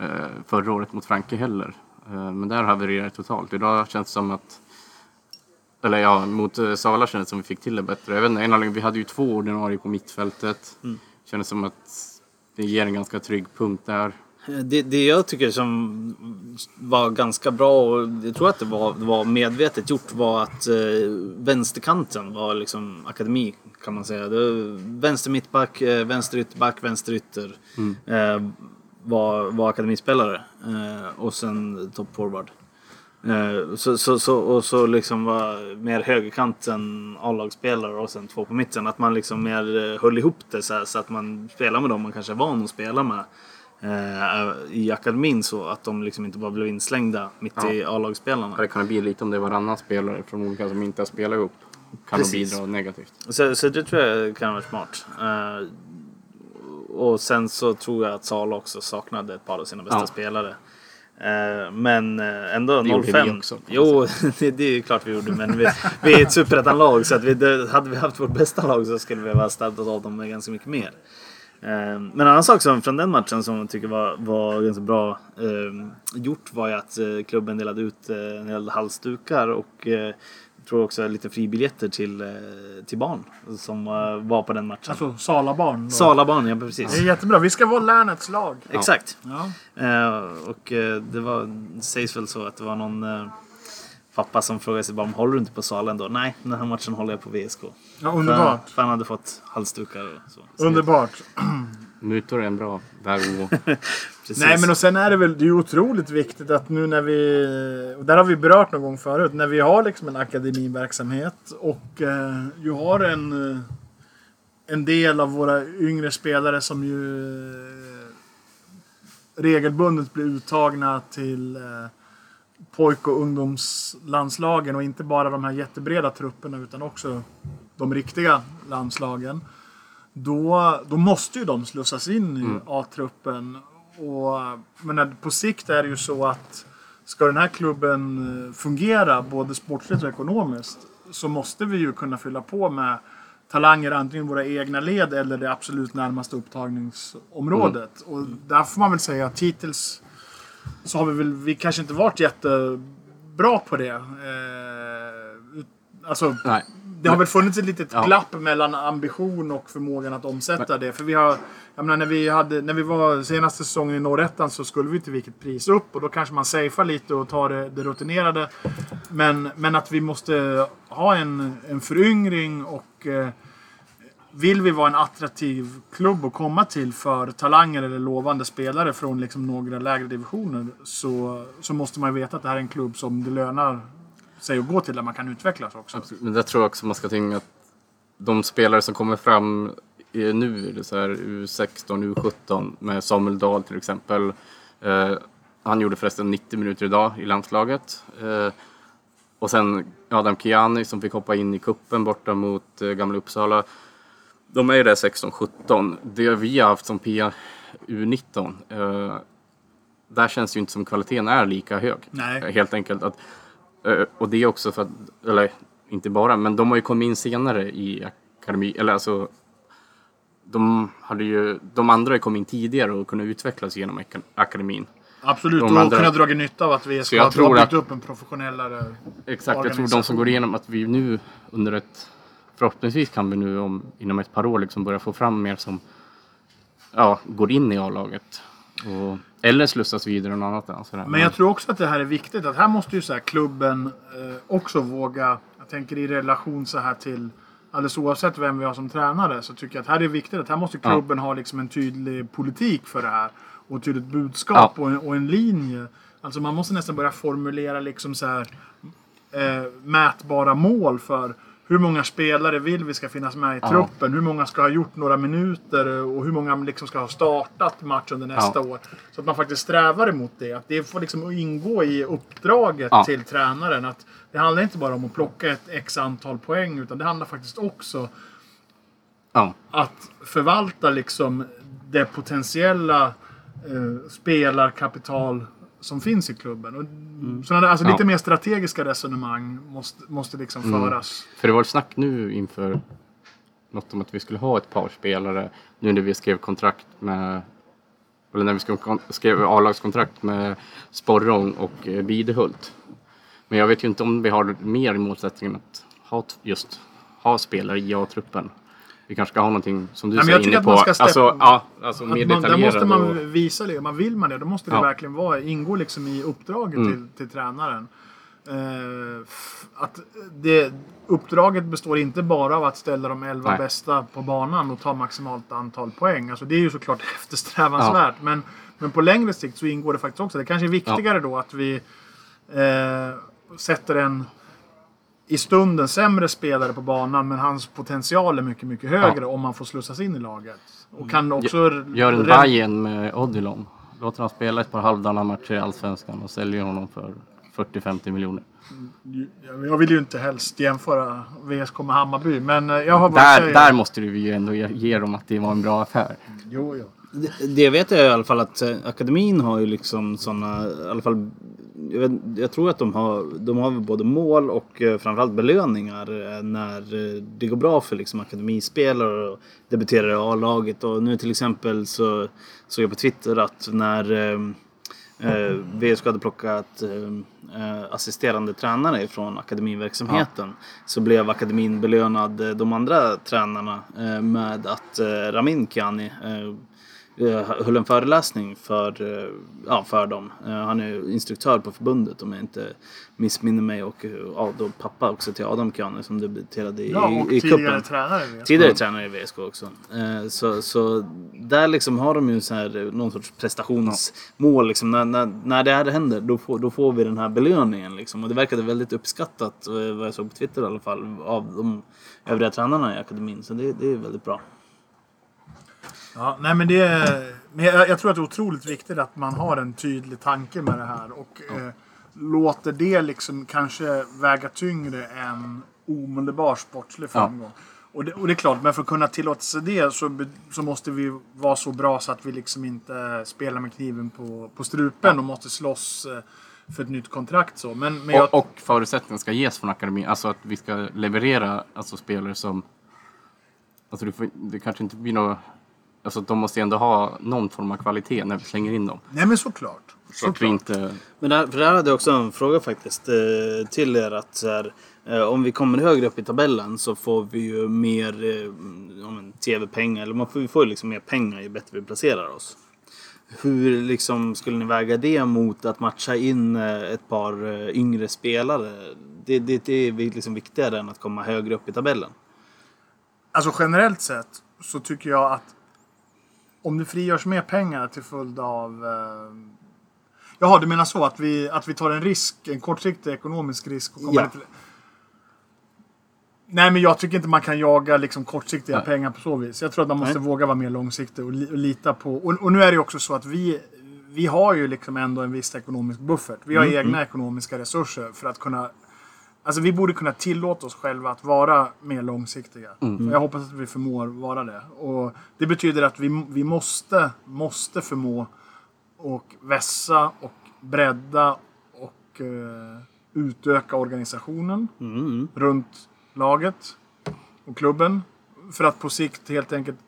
eh, förra året mot Franke heller. Eh, men där havererade det totalt. Idag känns det som att eller ja, mot eh, Sala kändes det som vi fick till det bättre. Jag vet inte, en anledning, vi hade ju två ordinarie på mittfältet. Kändes som att det ger en ganska trygg punkt där. Det, det jag tycker som var ganska bra och jag tror att det var, var medvetet gjort var att eh, vänsterkanten var liksom akademi kan man säga. Vänster mittback, eh, vänster ytterback, vänster ytter eh, var, var akademispelare eh, och sen top forward. Eh, så, så, så, och så liksom var mer högerkanten A-lagsspelare och sen två på mitten. Att man liksom mer eh, höll ihop det så, här, så att man spelar med dem man kanske är van att spela med eh, i akademin så att de liksom inte bara blev inslängda mitt i A-lagsspelarna. Det kan bli lite om det är varannan spelare från olika som inte har spelat ihop. Kan Precis. bidra negativt. Så, så det tror jag kan vara smart. Och sen så tror jag att Sala också saknade ett par av sina bästa Ja. spelare. Eh, men eh, ändå Det gjorde vi 0-5. också, Jo, det, det är ju klart vi gjorde. Men vi, vi är ett superettan-lag så att vi, hade vi haft vårt bästa lag så skulle vi ha städat av dem med ganska mycket mer. Eh, Men en annan sak som från den matchen som jag tycker var, var ganska bra eh, gjort var ju att eh, klubben delade ut eh, en del halsdukar och eh, tror också lite fribiljetter till, eh, till barn som eh, var på den matchen. Alltså Salabarn. då. Salabarn, ja precis. Det är jättebra. Vi ska vara länets lag. Exakt. Ja. Eh, och eh, det, var, det sägs väl så att det var någon eh, pappa som frågade sig bara om håller du inte på Sala ändå? Nej, den här matchen håller jag på VSK. Ja, underbart. För, för han hade fått halsdukar och så Underbart. Mutor är en bra väg att gå. Nej men och sen är det väl det är otroligt viktigt att nu när vi, och där har vi berört någon gång förut, när vi har liksom en akademiverksamhet och eh, ju har en, eh, en del av våra yngre spelare som ju eh, regelbundet blir uttagna till eh, pojk och ungdomslandslagen och inte bara de här jättebreda trupperna utan också de riktiga landslagen. Då, då måste ju de slussas in i A-truppen. Och, men på sikt är det ju så att ska den här klubben eh, fungera både sportsligt och ekonomiskt så måste vi ju kunna fylla på med talanger antingen våra egna led eller det absolut närmaste upptagningsområdet. Och där får man väl säga att hittills så har vi väl, vi kanske inte varit jättebra på det. Eh, alltså, Nej. Det har väl funnits ett litet Ja. glapp mellan ambition och förmågan att omsätta det. För vi har, jag menar, när vi, hade, när vi var senaste säsongen i Norrettan så skulle vi till vilket pris upp och då kanske man safear lite och tar det, det rutinerade. Men, men att vi måste ha en, en föryngring och eh, vill vi vara en attraktiv klubb att komma till för talanger eller lovande spelare från liksom några lägre divisioner så, så måste man veta att det här är en klubb som det lönar sig att gå till där man kan utvecklas också. Men där tror jag också man ska tänka att de spelare som kommer fram i- nu, det så här U16, U17 med Samuel Dahl till exempel. Eh, han gjorde förresten 90 minuter idag i landslaget. Eh, och sen Adam Kiani som fick hoppa in i kuppen borta mot eh, Gamla Uppsala. De är ju där 16-17. Det vi har haft som PIA U19. Eh, där känns ju inte som kvaliteten är lika hög. Nej. Helt enkelt. Att, och det är också för att, eller inte bara, men de har ju kommit in senare i akademi. Eller alltså, de, hade ju, de andra kommit in tidigare och kunnat utvecklas genom aka- akademin. Absolut, De och andra- kunna dra nytta av att vi ska jag tror att- upp en professionellare Exakt, jag tror de som går igenom att vi nu under ett Förhoppningsvis kan vi nu om, inom ett par år liksom börja få fram mer som ja, går in i A-laget. Och, eller slussas vidare någon annanstans. Men jag tror också att det här är viktigt. Att här måste ju så här klubben eh, också våga. Jag tänker i relation så här till alldeles oavsett vem vi har som tränare så tycker jag att här är viktigt att här måste Ja. klubben ha liksom en tydlig politik för det här. Och ett tydligt budskap Ja. och, en, och en linje. Alltså man måste nästan börja formulera liksom så här eh, mätbara mål för hur många spelare vill vi ska finnas med i Ja. truppen? Hur många ska ha gjort några minuter? Och hur många liksom ska ha startat match under nästa Ja. år? Så att man faktiskt strävar emot det. Att det får liksom ingå i uppdraget Ja. till tränaren. Att det handlar inte bara om att plocka ett x antal poäng. Utan det handlar faktiskt också att förvalta liksom det potentiella eh, spelarkapital som finns i klubben. Och sådana där, alltså Ja. lite mer strategiska resonemang måste, måste liksom föras. För det var ett snack nu inför något om att vi skulle ha ett par spelare nu när vi skrev kontrakt med eller när vi skrev, skrev A-lagskontrakt med Sporrong och eh, Bidehult. Men jag vet ju inte om vi har mer i målsättningen att ha just ha spelare i A-truppen. Vi kanske ska ha någonting som du Ja, men säger inne att på. man ska alltså, ja, alltså mer man, där måste man och, visa det. Man vill man det, då måste det Ja. verkligen vara, ingå liksom i uppdraget Mm. till, till tränaren. F- att det, uppdraget består inte bara av att ställa de elva Nej. bästa på banan och ta maximalt antal poäng. Alltså det är ju såklart eftersträvansvärt. Men, men på längre sikt så ingår det faktiskt också. Det kanske är viktigare då att vi eh, sätter en i stunden sämre spelare på banan men hans potential är mycket, mycket högre om man får slussas in i laget. Och kan också... Gör en Bayern med Odilon. Låter han spela ett par halvdana matcher i Allsvenskan och säljer honom för 40-50 miljoner. Jag vill ju inte helst jämföra VSK med Hammarby, men eh, jag har Där, där måste du ju ändå ge, ge dem att det var en bra affär. Jo, jo. Det, det vet jag i alla fall att eh, akademin har ju liksom sådana, i alla fall jag, vet, jag tror att de har, de har både mål och eh, framförallt belöningar eh, när eh, det går bra för liksom akademispelare och debuterar i A-laget. Och nu till exempel så såg jag på Twitter att när eh, VSK hade plockat eh, assisterande tränare från akademiverksamheten så blev akademin belönad de andra tränarna eh, med att eh, Ramin Kiani eh, höll en föreläsning för, eh, ja, för dem. Eh, Han är instruktör på förbundet om jag inte missminner mig och eh, ja, då pappa också till Adam Kiani som debuterade i, Ja, och i tidigare tränare. vet jag. Tidigare tränare i VSK också. Eh, Så, så där liksom har de ju så här, eh, någon sorts prestationsmål. Liksom. När, när, när det här händer då får, då får vi den här belöningen. Liksom. Och det verkade väldigt uppskattat, eh, vad jag såg på Twitter i alla fall, av de övriga tränarna i akademin. Så det, det är väldigt bra. Ja, nej, men det är, men jag, jag tror att det är otroligt viktigt att man har en tydlig tanke med det här och eh, låter det liksom kanske väga tyngre än omedelbar sportslig framgång. Och, det, och det är klart, men för att kunna tillåta sig det så, så måste vi vara så bra så att vi liksom inte spelar med kniven på, på strupen och måste slåss eh, för ett nytt kontrakt. Så. Men, men jag, Och, och förutsättningar ska ges från akademin. Alltså att vi ska leverera alltså, spelare som... Alltså det, får, det kanske inte blir något... Alltså de måste ändå ha någon form av kvalitet när vi slänger in dem. nej men såklart. Så att vi inte... Men där, för där hade jag också en fråga faktiskt eh, till er. Att så här, eh, om vi kommer högre upp i tabellen så får vi ju mer eh, tv-pengar. Eller man får, vi får ju liksom mer pengar ju bättre vi placerar oss. Hur liksom, skulle ni väga det mot att matcha in eh, ett par eh, yngre spelare? Det, det, det är liksom viktigare än att komma högre upp i tabellen. Alltså generellt sett så tycker jag att om det frigörs mer pengar till följd av... Eh, jaha, du menar så att vi, att vi tar en risk, en kortsiktig ekonomisk risk och kommer Ja. till... Nej, men jag tycker inte man kan jaga liksom kortsiktiga Nej. pengar på så vis. Jag tror att man måste Nej. våga vara mer långsiktig och, li, och lita på... Och, och nu är det ju också så att vi, vi har ju liksom ändå en viss ekonomisk buffert. Vi har egna ekonomiska resurser för att kunna Alltså vi borde kunna tillåta oss själva att vara mer långsiktiga. Och jag hoppas att vi förmår vara det. Och det betyder att vi, vi måste, måste förmå och vässa och bredda och eh, utöka organisationen Mm. runt laget och klubben. För att på sikt helt enkelt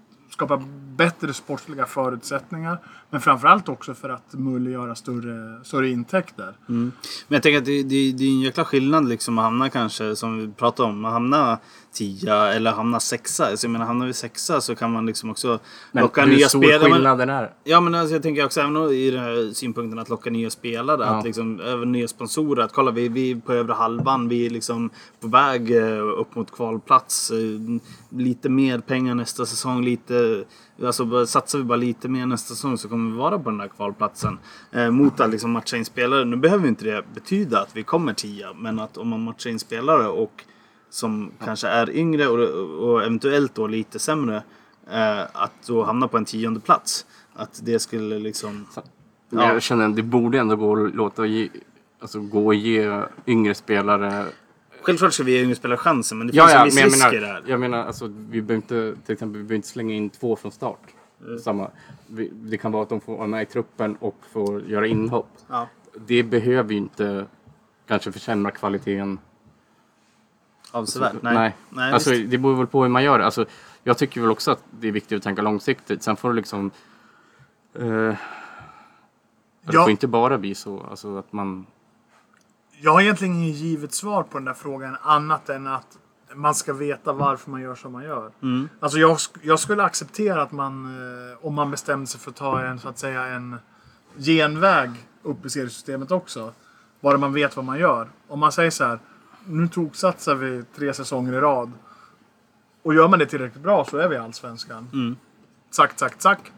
skapa bättre sportsliga förutsättningar. Men framförallt också för att möjliggöra större, större intäkter. Men jag tänker att det, det, det är en jäkla skillnad liksom att hamna kanske, som vi pratade om, att hamna tia eller hamna sexa. Så jag menar, hamnar vi sexa så kan man liksom också Men locka hur nya stor spelare. Men- skillnaden är Ja men alltså jag tänker också även i den här synpunkten att locka nya spelare. Ja. Att liksom, även nya sponsorer. Att kolla vi, vi är på övre halvan. Vi är liksom på väg eh, upp mot kvalplats. Lite mer pengar nästa säsong. Lite, alltså satsar vi bara lite mer nästa säsong så kommer vi vara på den där kvalplatsen. Eh, mot att liksom matcha in spelare. Nu behöver inte det betyda att vi kommer tia. Men att om man matchar in spelare och som kanske är yngre och, och eventuellt då lite sämre. Eh, att då hamna på en tionde plats. Att det skulle liksom... Ja. Jag känner att det borde ändå gå att låta ge, alltså gå och ge yngre spelare... Självklart ska vi ge yngre spelare chansen men det Ja, finns ja, en viss men jag risk i det menar, här. jag menar alltså, vi behöver inte, till exempel, vi behöver inte slänga in två från start. samma. Vi- Det kan vara att de får vara med i truppen och får göra inhopp. Ja. Det behöver ju inte kanske försämra kvaliteten. Avsevärt? Nej. Nej. Nej alltså, det beror väl på hur man gör det. Alltså, jag tycker väl också att det är viktigt att tänka långsiktigt. Sen får det liksom... Eh, det Ja. får inte bara bli så alltså, att man... Jag har egentligen inget givet svar på den där frågan annat än att man ska veta varför man gör som man gör. Mm. Alltså jag, jag skulle acceptera att man, eh, om man bestämde sig för att ta en, så att säga, en genväg upp i seriesystemet också. Bara man vet vad man gör. Om man säger så här, nu toksatsar vi tre säsonger i rad. Och gör man det tillräckligt bra så är vi Allsvenskan. Mm. Zack, zack, zack.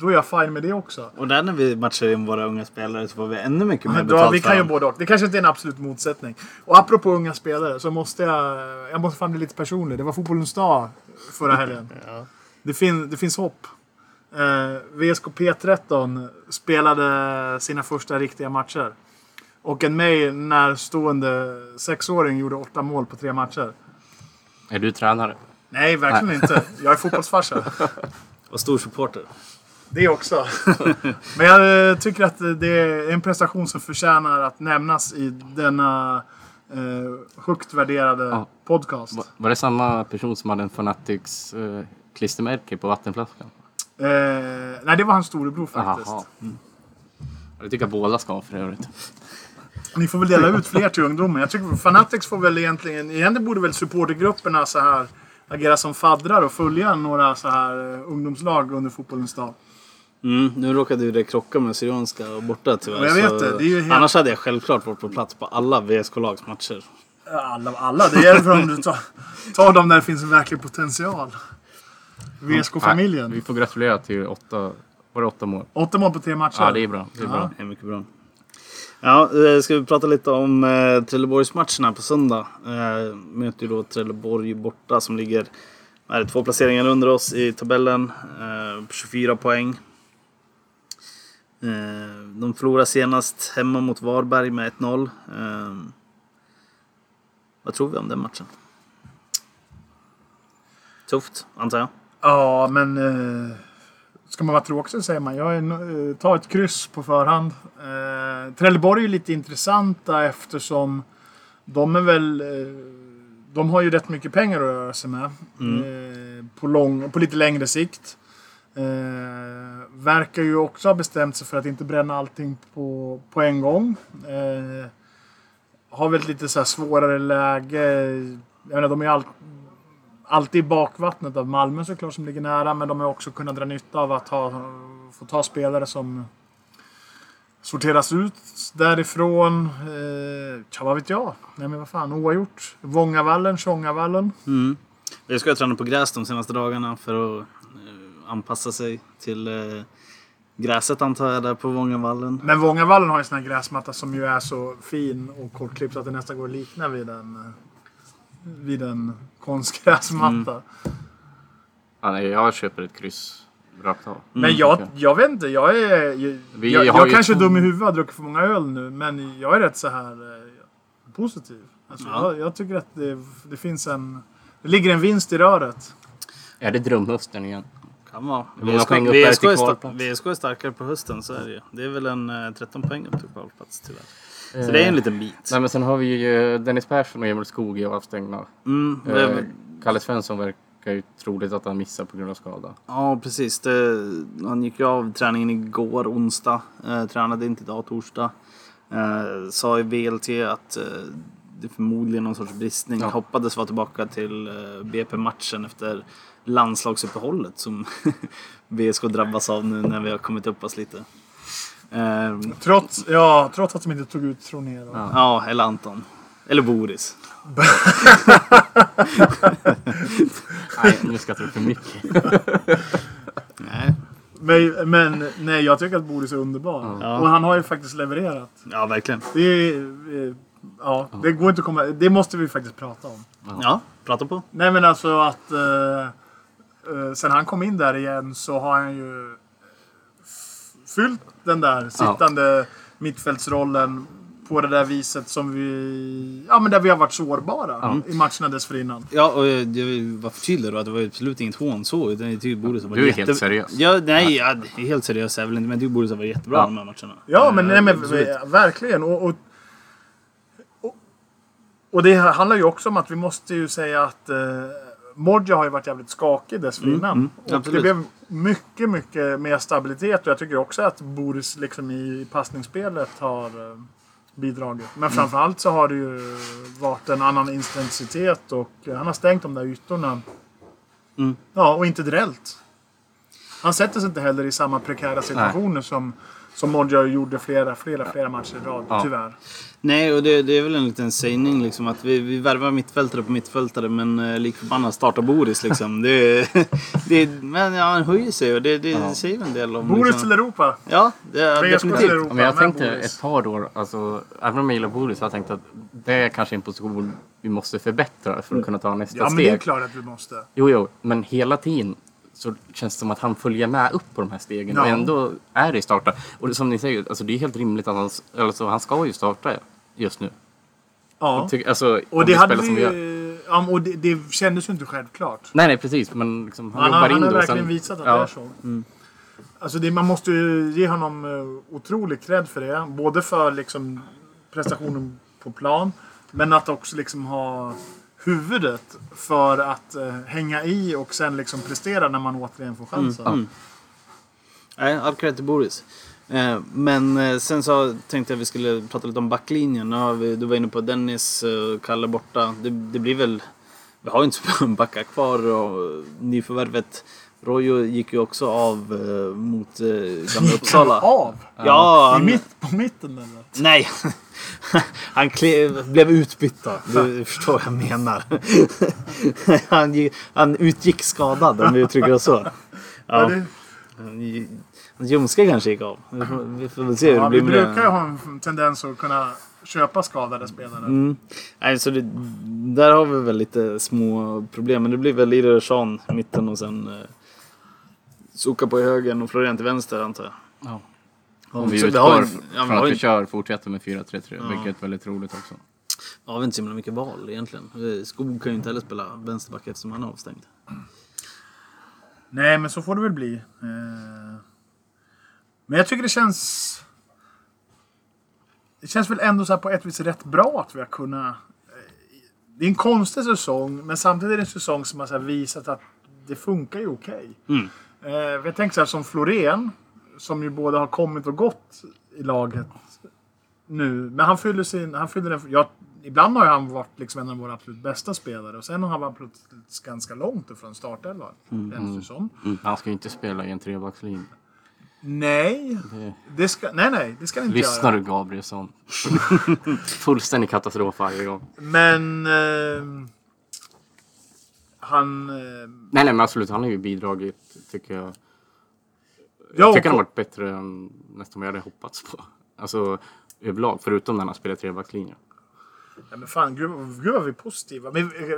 Då är jag fine med det också. Och där när vi matchar in våra unga spelare så får vi ännu mycket mer Ja, betalt vi kan ju både och. Det kanske inte är en absolut motsättning. Och apropå unga spelare så måste jag... Jag måste fan bli lite personlig. Det var fotbollens dag förra helgen. det, fin, det finns hopp. Eh, VSK P13 spelade sina första riktiga matcher. Och en mig närstående sexåring gjorde åtta mål på tre matcher. Är du tränare? Nej, verkligen inte. Jag är fotbollsfarsa. Och stor supporter. Det också. Men jag eh, tycker att det är en prestation som förtjänar att nämnas i denna eh, högt värderade Ja. podcast. Va- Var det samma person som hade en Fanatics eh, klistermärke på vattenflaskan? Eh, nej, det var hans storebror faktiskt. Mm. Det tycker jag båda ska ha för övrigt. Ni får väl dela ut fler till ungdomen. Jag tycker Fanatics får väl egentligen... Egentligen borde väl supportergrupperna så här agera som faddrar och följa några så här eh, ungdomslag under fotbollens dag. Mm, nu råkade ju det krocka med Syrianska och borta tyvärr. Ja, jag vet så- det. Det är ju helt- Annars hade jag självklart varit på plats på alla VSK-lags matcher. Alla, alla. Det gäller för om du tar, tar dem där det finns en verklig potential. VSK-familjen. Vi får gratulera till åtta, var det åtta mål? Åtta mål på tre matcher. Ja, det är bra. Det är Ja. bra. Det är mycket bra. Ja, eh, ska vi prata lite om eh, Trelleborgsmatcherna på söndag. Eh, möter ju då Trelleborg borta som ligger är det, två placeringar under oss i tabellen. Eh, 24 poäng. Eh, de förlorade senast hemma mot Varberg med 1-0. Eh, vad tror vi om den matchen? Tufft, antar jag. Ja, men... Eh, ska man vara tråkig så säger man jag är, ta ett kryss på förhand. Eh, Trelleborg är lite intressanta eftersom de är väl... De har ju rätt mycket pengar att röra sig med. Eh, på, lång, på lite längre sikt. Eh, verkar ju också ha bestämt sig för att inte bränna allting på, på en gång. Eh, har väl ett lite så här svårare läge. Jag menar, de är all, alltid i bakvattnet av Malmö såklart som ligger nära. Men de har också kunnat dra nytta av att ha, få ta spelare som sorteras ut därifrån. Eh, tja, vad vet jag? Nej men vad fan, oavgjort. Vångavallen, Tjongavallen. Mm. Jag ska träna på gräs de senaste dagarna för att anpassa sig till eh, gräset antar jag där på Vångavallen. Men Vångavallen har en sån här gräsmatta som ju är så fin och kortklippt att det nästan går att likna vid en, eh, vid en konstgräsmatta. Ja, nej, jag köper ett kryss rakt av. Men jag, jag vet inte, jag är... Jag, Vi jag, jag ju kanske är dum i huvudet och har druckit för många öl nu, men jag är rätt så här eh, positiv. Alltså, Ja. jag, jag tycker att det, det finns en... Det ligger en vinst i röret. Är det drömhösten igen? Kan vara. VSK, VSK, är sta- kvalplats? VSK är starkare på hösten, så är det ju. Det är väl en eh, 13 poäng upp till kvalplats tyvärr. Så det är en liten bit. Nej, men sen har vi ju eh, Dennis Persson och Emil Skog är avstängda. Mm, Eh, Kalle Svensson verkar ju troligt att han missar på grund av skada. Ja, precis. Det, han gick ju av träningen igår, onsdag. Eh, tränade inte idag, torsdag. Eh, sa i VLT att eh, det är förmodligen någon sorts bristning. Ja. Hoppades vara tillbaka till eh, BP-matchen efter landslagsuppehållet som VSK drabbas av nu när vi har kommit upp oss lite. Eh, Trots, ja, trots att de inte tog ut Tronero. Ja. ja, eller Anton. Eller Boris. Nej, nu skrattar du för mycket. Nej. Men, men nej, jag tycker att Boris är underbar. Ja. Och han har ju faktiskt levererat. Ja, verkligen. Det, är, eh, ja, det går inte att komma... Det måste vi faktiskt prata om. Ja, prata på. Nej men alltså att... Eh, sen han kom in där igen så har han ju fyllt den där sittande mittfältsrollen på det där viset som vi... Ja, men där vi har varit sårbara i matcherna dessförinnan. Ja, och jag vill vara förtydlig då att det var absolut inget hån så. Utan jag tycker Boris har varit Du är helt seriös. Ja, nej, ja, helt seriös är väl inte. Men jag tycker Boris har varit jättebra Ja. de här matcherna. Ja, men, Eh, nej, men absolut. verkligen. Och, och, och, och det handlar ju också om att vi måste ju säga att eh, Modja har ju varit jävligt skakig dessförinnan. Mm, mm, och det blev mycket, mycket mer stabilitet. Och jag tycker också att Boris liksom i passningsspelet har eh, bidragit. Mm. Men framförallt så har det ju varit en annan intensitet och han har stängt de där ytorna. Mm. Ja, och inte drällt. Han sätter sig inte heller i samma prekära situationer som, som Modja gjorde flera, flera, flera matcher i rad, Ja. tyvärr. Nej, och det, det är väl en liten sägning liksom att vi, vi värvar mittfältare på mittfältare men eh, lik förbannat startar Boris liksom. Det, det, men ja, han höjer sig och det, det Ja. säger en del om... Boris liksom, till Europa. Ja, det till definitivt. Europa Ja, men jag tänkte Boris. ett par år, alltså, även om jag gillar Boris, så har jag tänkt att det är kanske en position vi måste förbättra för att kunna ta nästa Ja, men steg. det är klart att vi måste. Jo, jo, men hela tiden så känns det som att han följer med upp på de här stegen Ja. och ändå är det i starta. Och som ni säger, alltså, det är helt rimligt att han, alltså, han ska ju starta just nu. Ja. Alltså, Och det hade vi. Ja, och det, det kändes ju inte självklart. Nej, nej, precis. Men liksom, han, Han, har- jobbar han in har det och verkligen sen, visat att ja, det är så. Alltså det, man måste ju ge honom uh, otrolig cred för det. Både för liksom prestationen på plan, men att också liksom ha huvudet för att eh, hänga i och sen liksom prestera när man återigen får chansen. Mm, mm. Nej, all cred till Boris. Eh, Men eh, sen så tänkte jag vi skulle prata lite om backlinjen. Vi, du var inne på Dennis och Kalle borta. Det, det blir väl... Vi har ju inte så många backar kvar och nyförvärvet Rojo gick ju också av eh, mot eh, Gamla Uppsala. Av! Ja, I han, mitt, på mitten eller? nej. Han klev, blev utbytt då. Du förstår vad jag menar. Han, han utgick skadad om vi uttrycker oss så. Ja. Ja. ljumske kanske gick av. Vi får, vi får väl se hur ja, det vi blir med brukar ju ha en tendens att kunna köpa skadade spelare. Mm. Nej, så det, där har vi väl lite små problem. Men det blir väl Ire Sean i mitten och sen eh, Soka på högen och Florian till vänster antar jag. Ja. Ja, Om vi utgår har, från ja, vi att har, vi ju- kör, fortsätter med 4-3-3, Ja. vilket är väldigt roligt också. har vi inte så himla mycket val egentligen. Skog kan ju inte heller spela vänsterback eftersom han är avstängd. Nej, men så får det väl bli. Eh, Men jag tycker det känns... Det känns väl ändå så här på ett vis rätt bra att vi har kunnat... eh, Det är en konstig säsong, men samtidigt är det en säsong som har så här visat att det funkar ju okej. Mm. Eh, Jag tänker så här som Florén, som ju både har kommit och gått i laget nu. Men han fyller sin... Han fyller den, ja, ibland har han varit liksom en av våra absolut bästa spelare och sen har han plötsligt ganska långt ifrån startelvan. känns mm. som. Mm. Han ska ju inte spela i en trebackslinje. Nej, Det... det ska, nej, nej, det ska ni inte Lyssnar göra. du Gabrielsson? Fullständig katastrof varje gång. Men... Eh, han... Eh, Nej, nej men absolut. Han har ju bidragit, tycker jag. Ja, Jag tycker och- han har varit bättre än nästan vad jag hade hoppats på. Alltså överlag, förutom när han spelar trebackslinje. ja, men fan, gud, gud vad vi är positiva. Men, eh,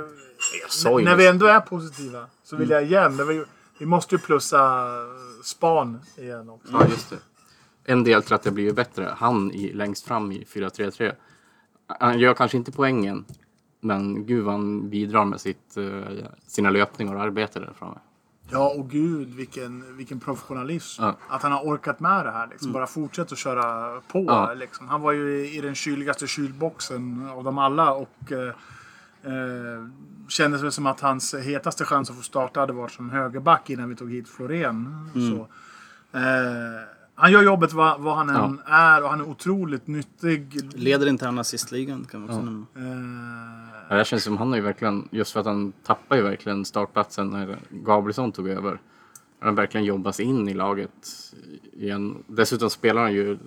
ju när det. vi ändå är positiva så vill jag igen. Vi, vi måste ju plussa span igen också. Ja, just det. En del till att det blir bättre. Han i, längst fram i 4-3-3. Han gör kanske inte poängen. Men gud vad han bidrar med sitt, eh, sina löpningar och arbete där framme. Ja, och gud vilken, vilken professionalism. Ja. Att han har orkat med det här. Liksom. Bara fortsätta att köra på. Ja. Liksom. Han var ju i den kyligaste kylboxen av dem alla. Och eh, eh, kändes väl som att hans hetaste chans att få starta hade varit som högerback innan vi tog hit Florén. Så, eh, han gör jobbet vad, vad han än är och han är otroligt nyttig. Leder interna assistligan kan man också nämna. Eh, Ja, det känns som han har ju verkligen, just för att han tappar ju verkligen startplatsen när Gabrielsson tog över. Han har verkligen jobbat sig in i laget igen. Dessutom spelar han ju,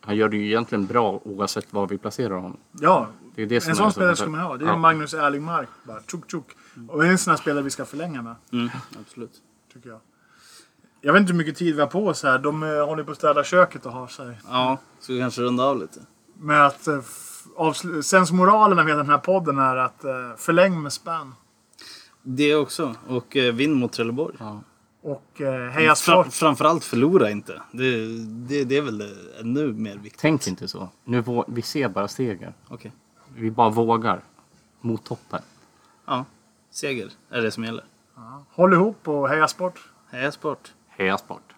han gör det ju egentligen bra oavsett var vi placerar honom. ja, Det är det som en är sån så- spelare ska man ha. Det är Ja. Magnus Erlingmark. Bara, tjuk, tjuk. Och en sån här spelare vi ska förlänga med. Mm, absolut. tycker jag. Jag vet inte hur mycket tid vi har på oss här. De eh, håller på att städa köket och har sig. Ja, ska vi kanske runda av lite? Med att sensmoralen med den här podden är att eh, förläng med spänn. Det också. Och eh, vinn mot Trelleborg. Ja. Och eh, heja Fra, sport. framförallt förlora inte. Det, det, det är väl ännu mer viktigt. Tänk inte så. Nu vå- vi ser bara stegen. Okej. Vi bara vågar. Mot toppen. Ja, seger är det som gäller. Håll ihop och heja sport. Heja sport! Heja sport!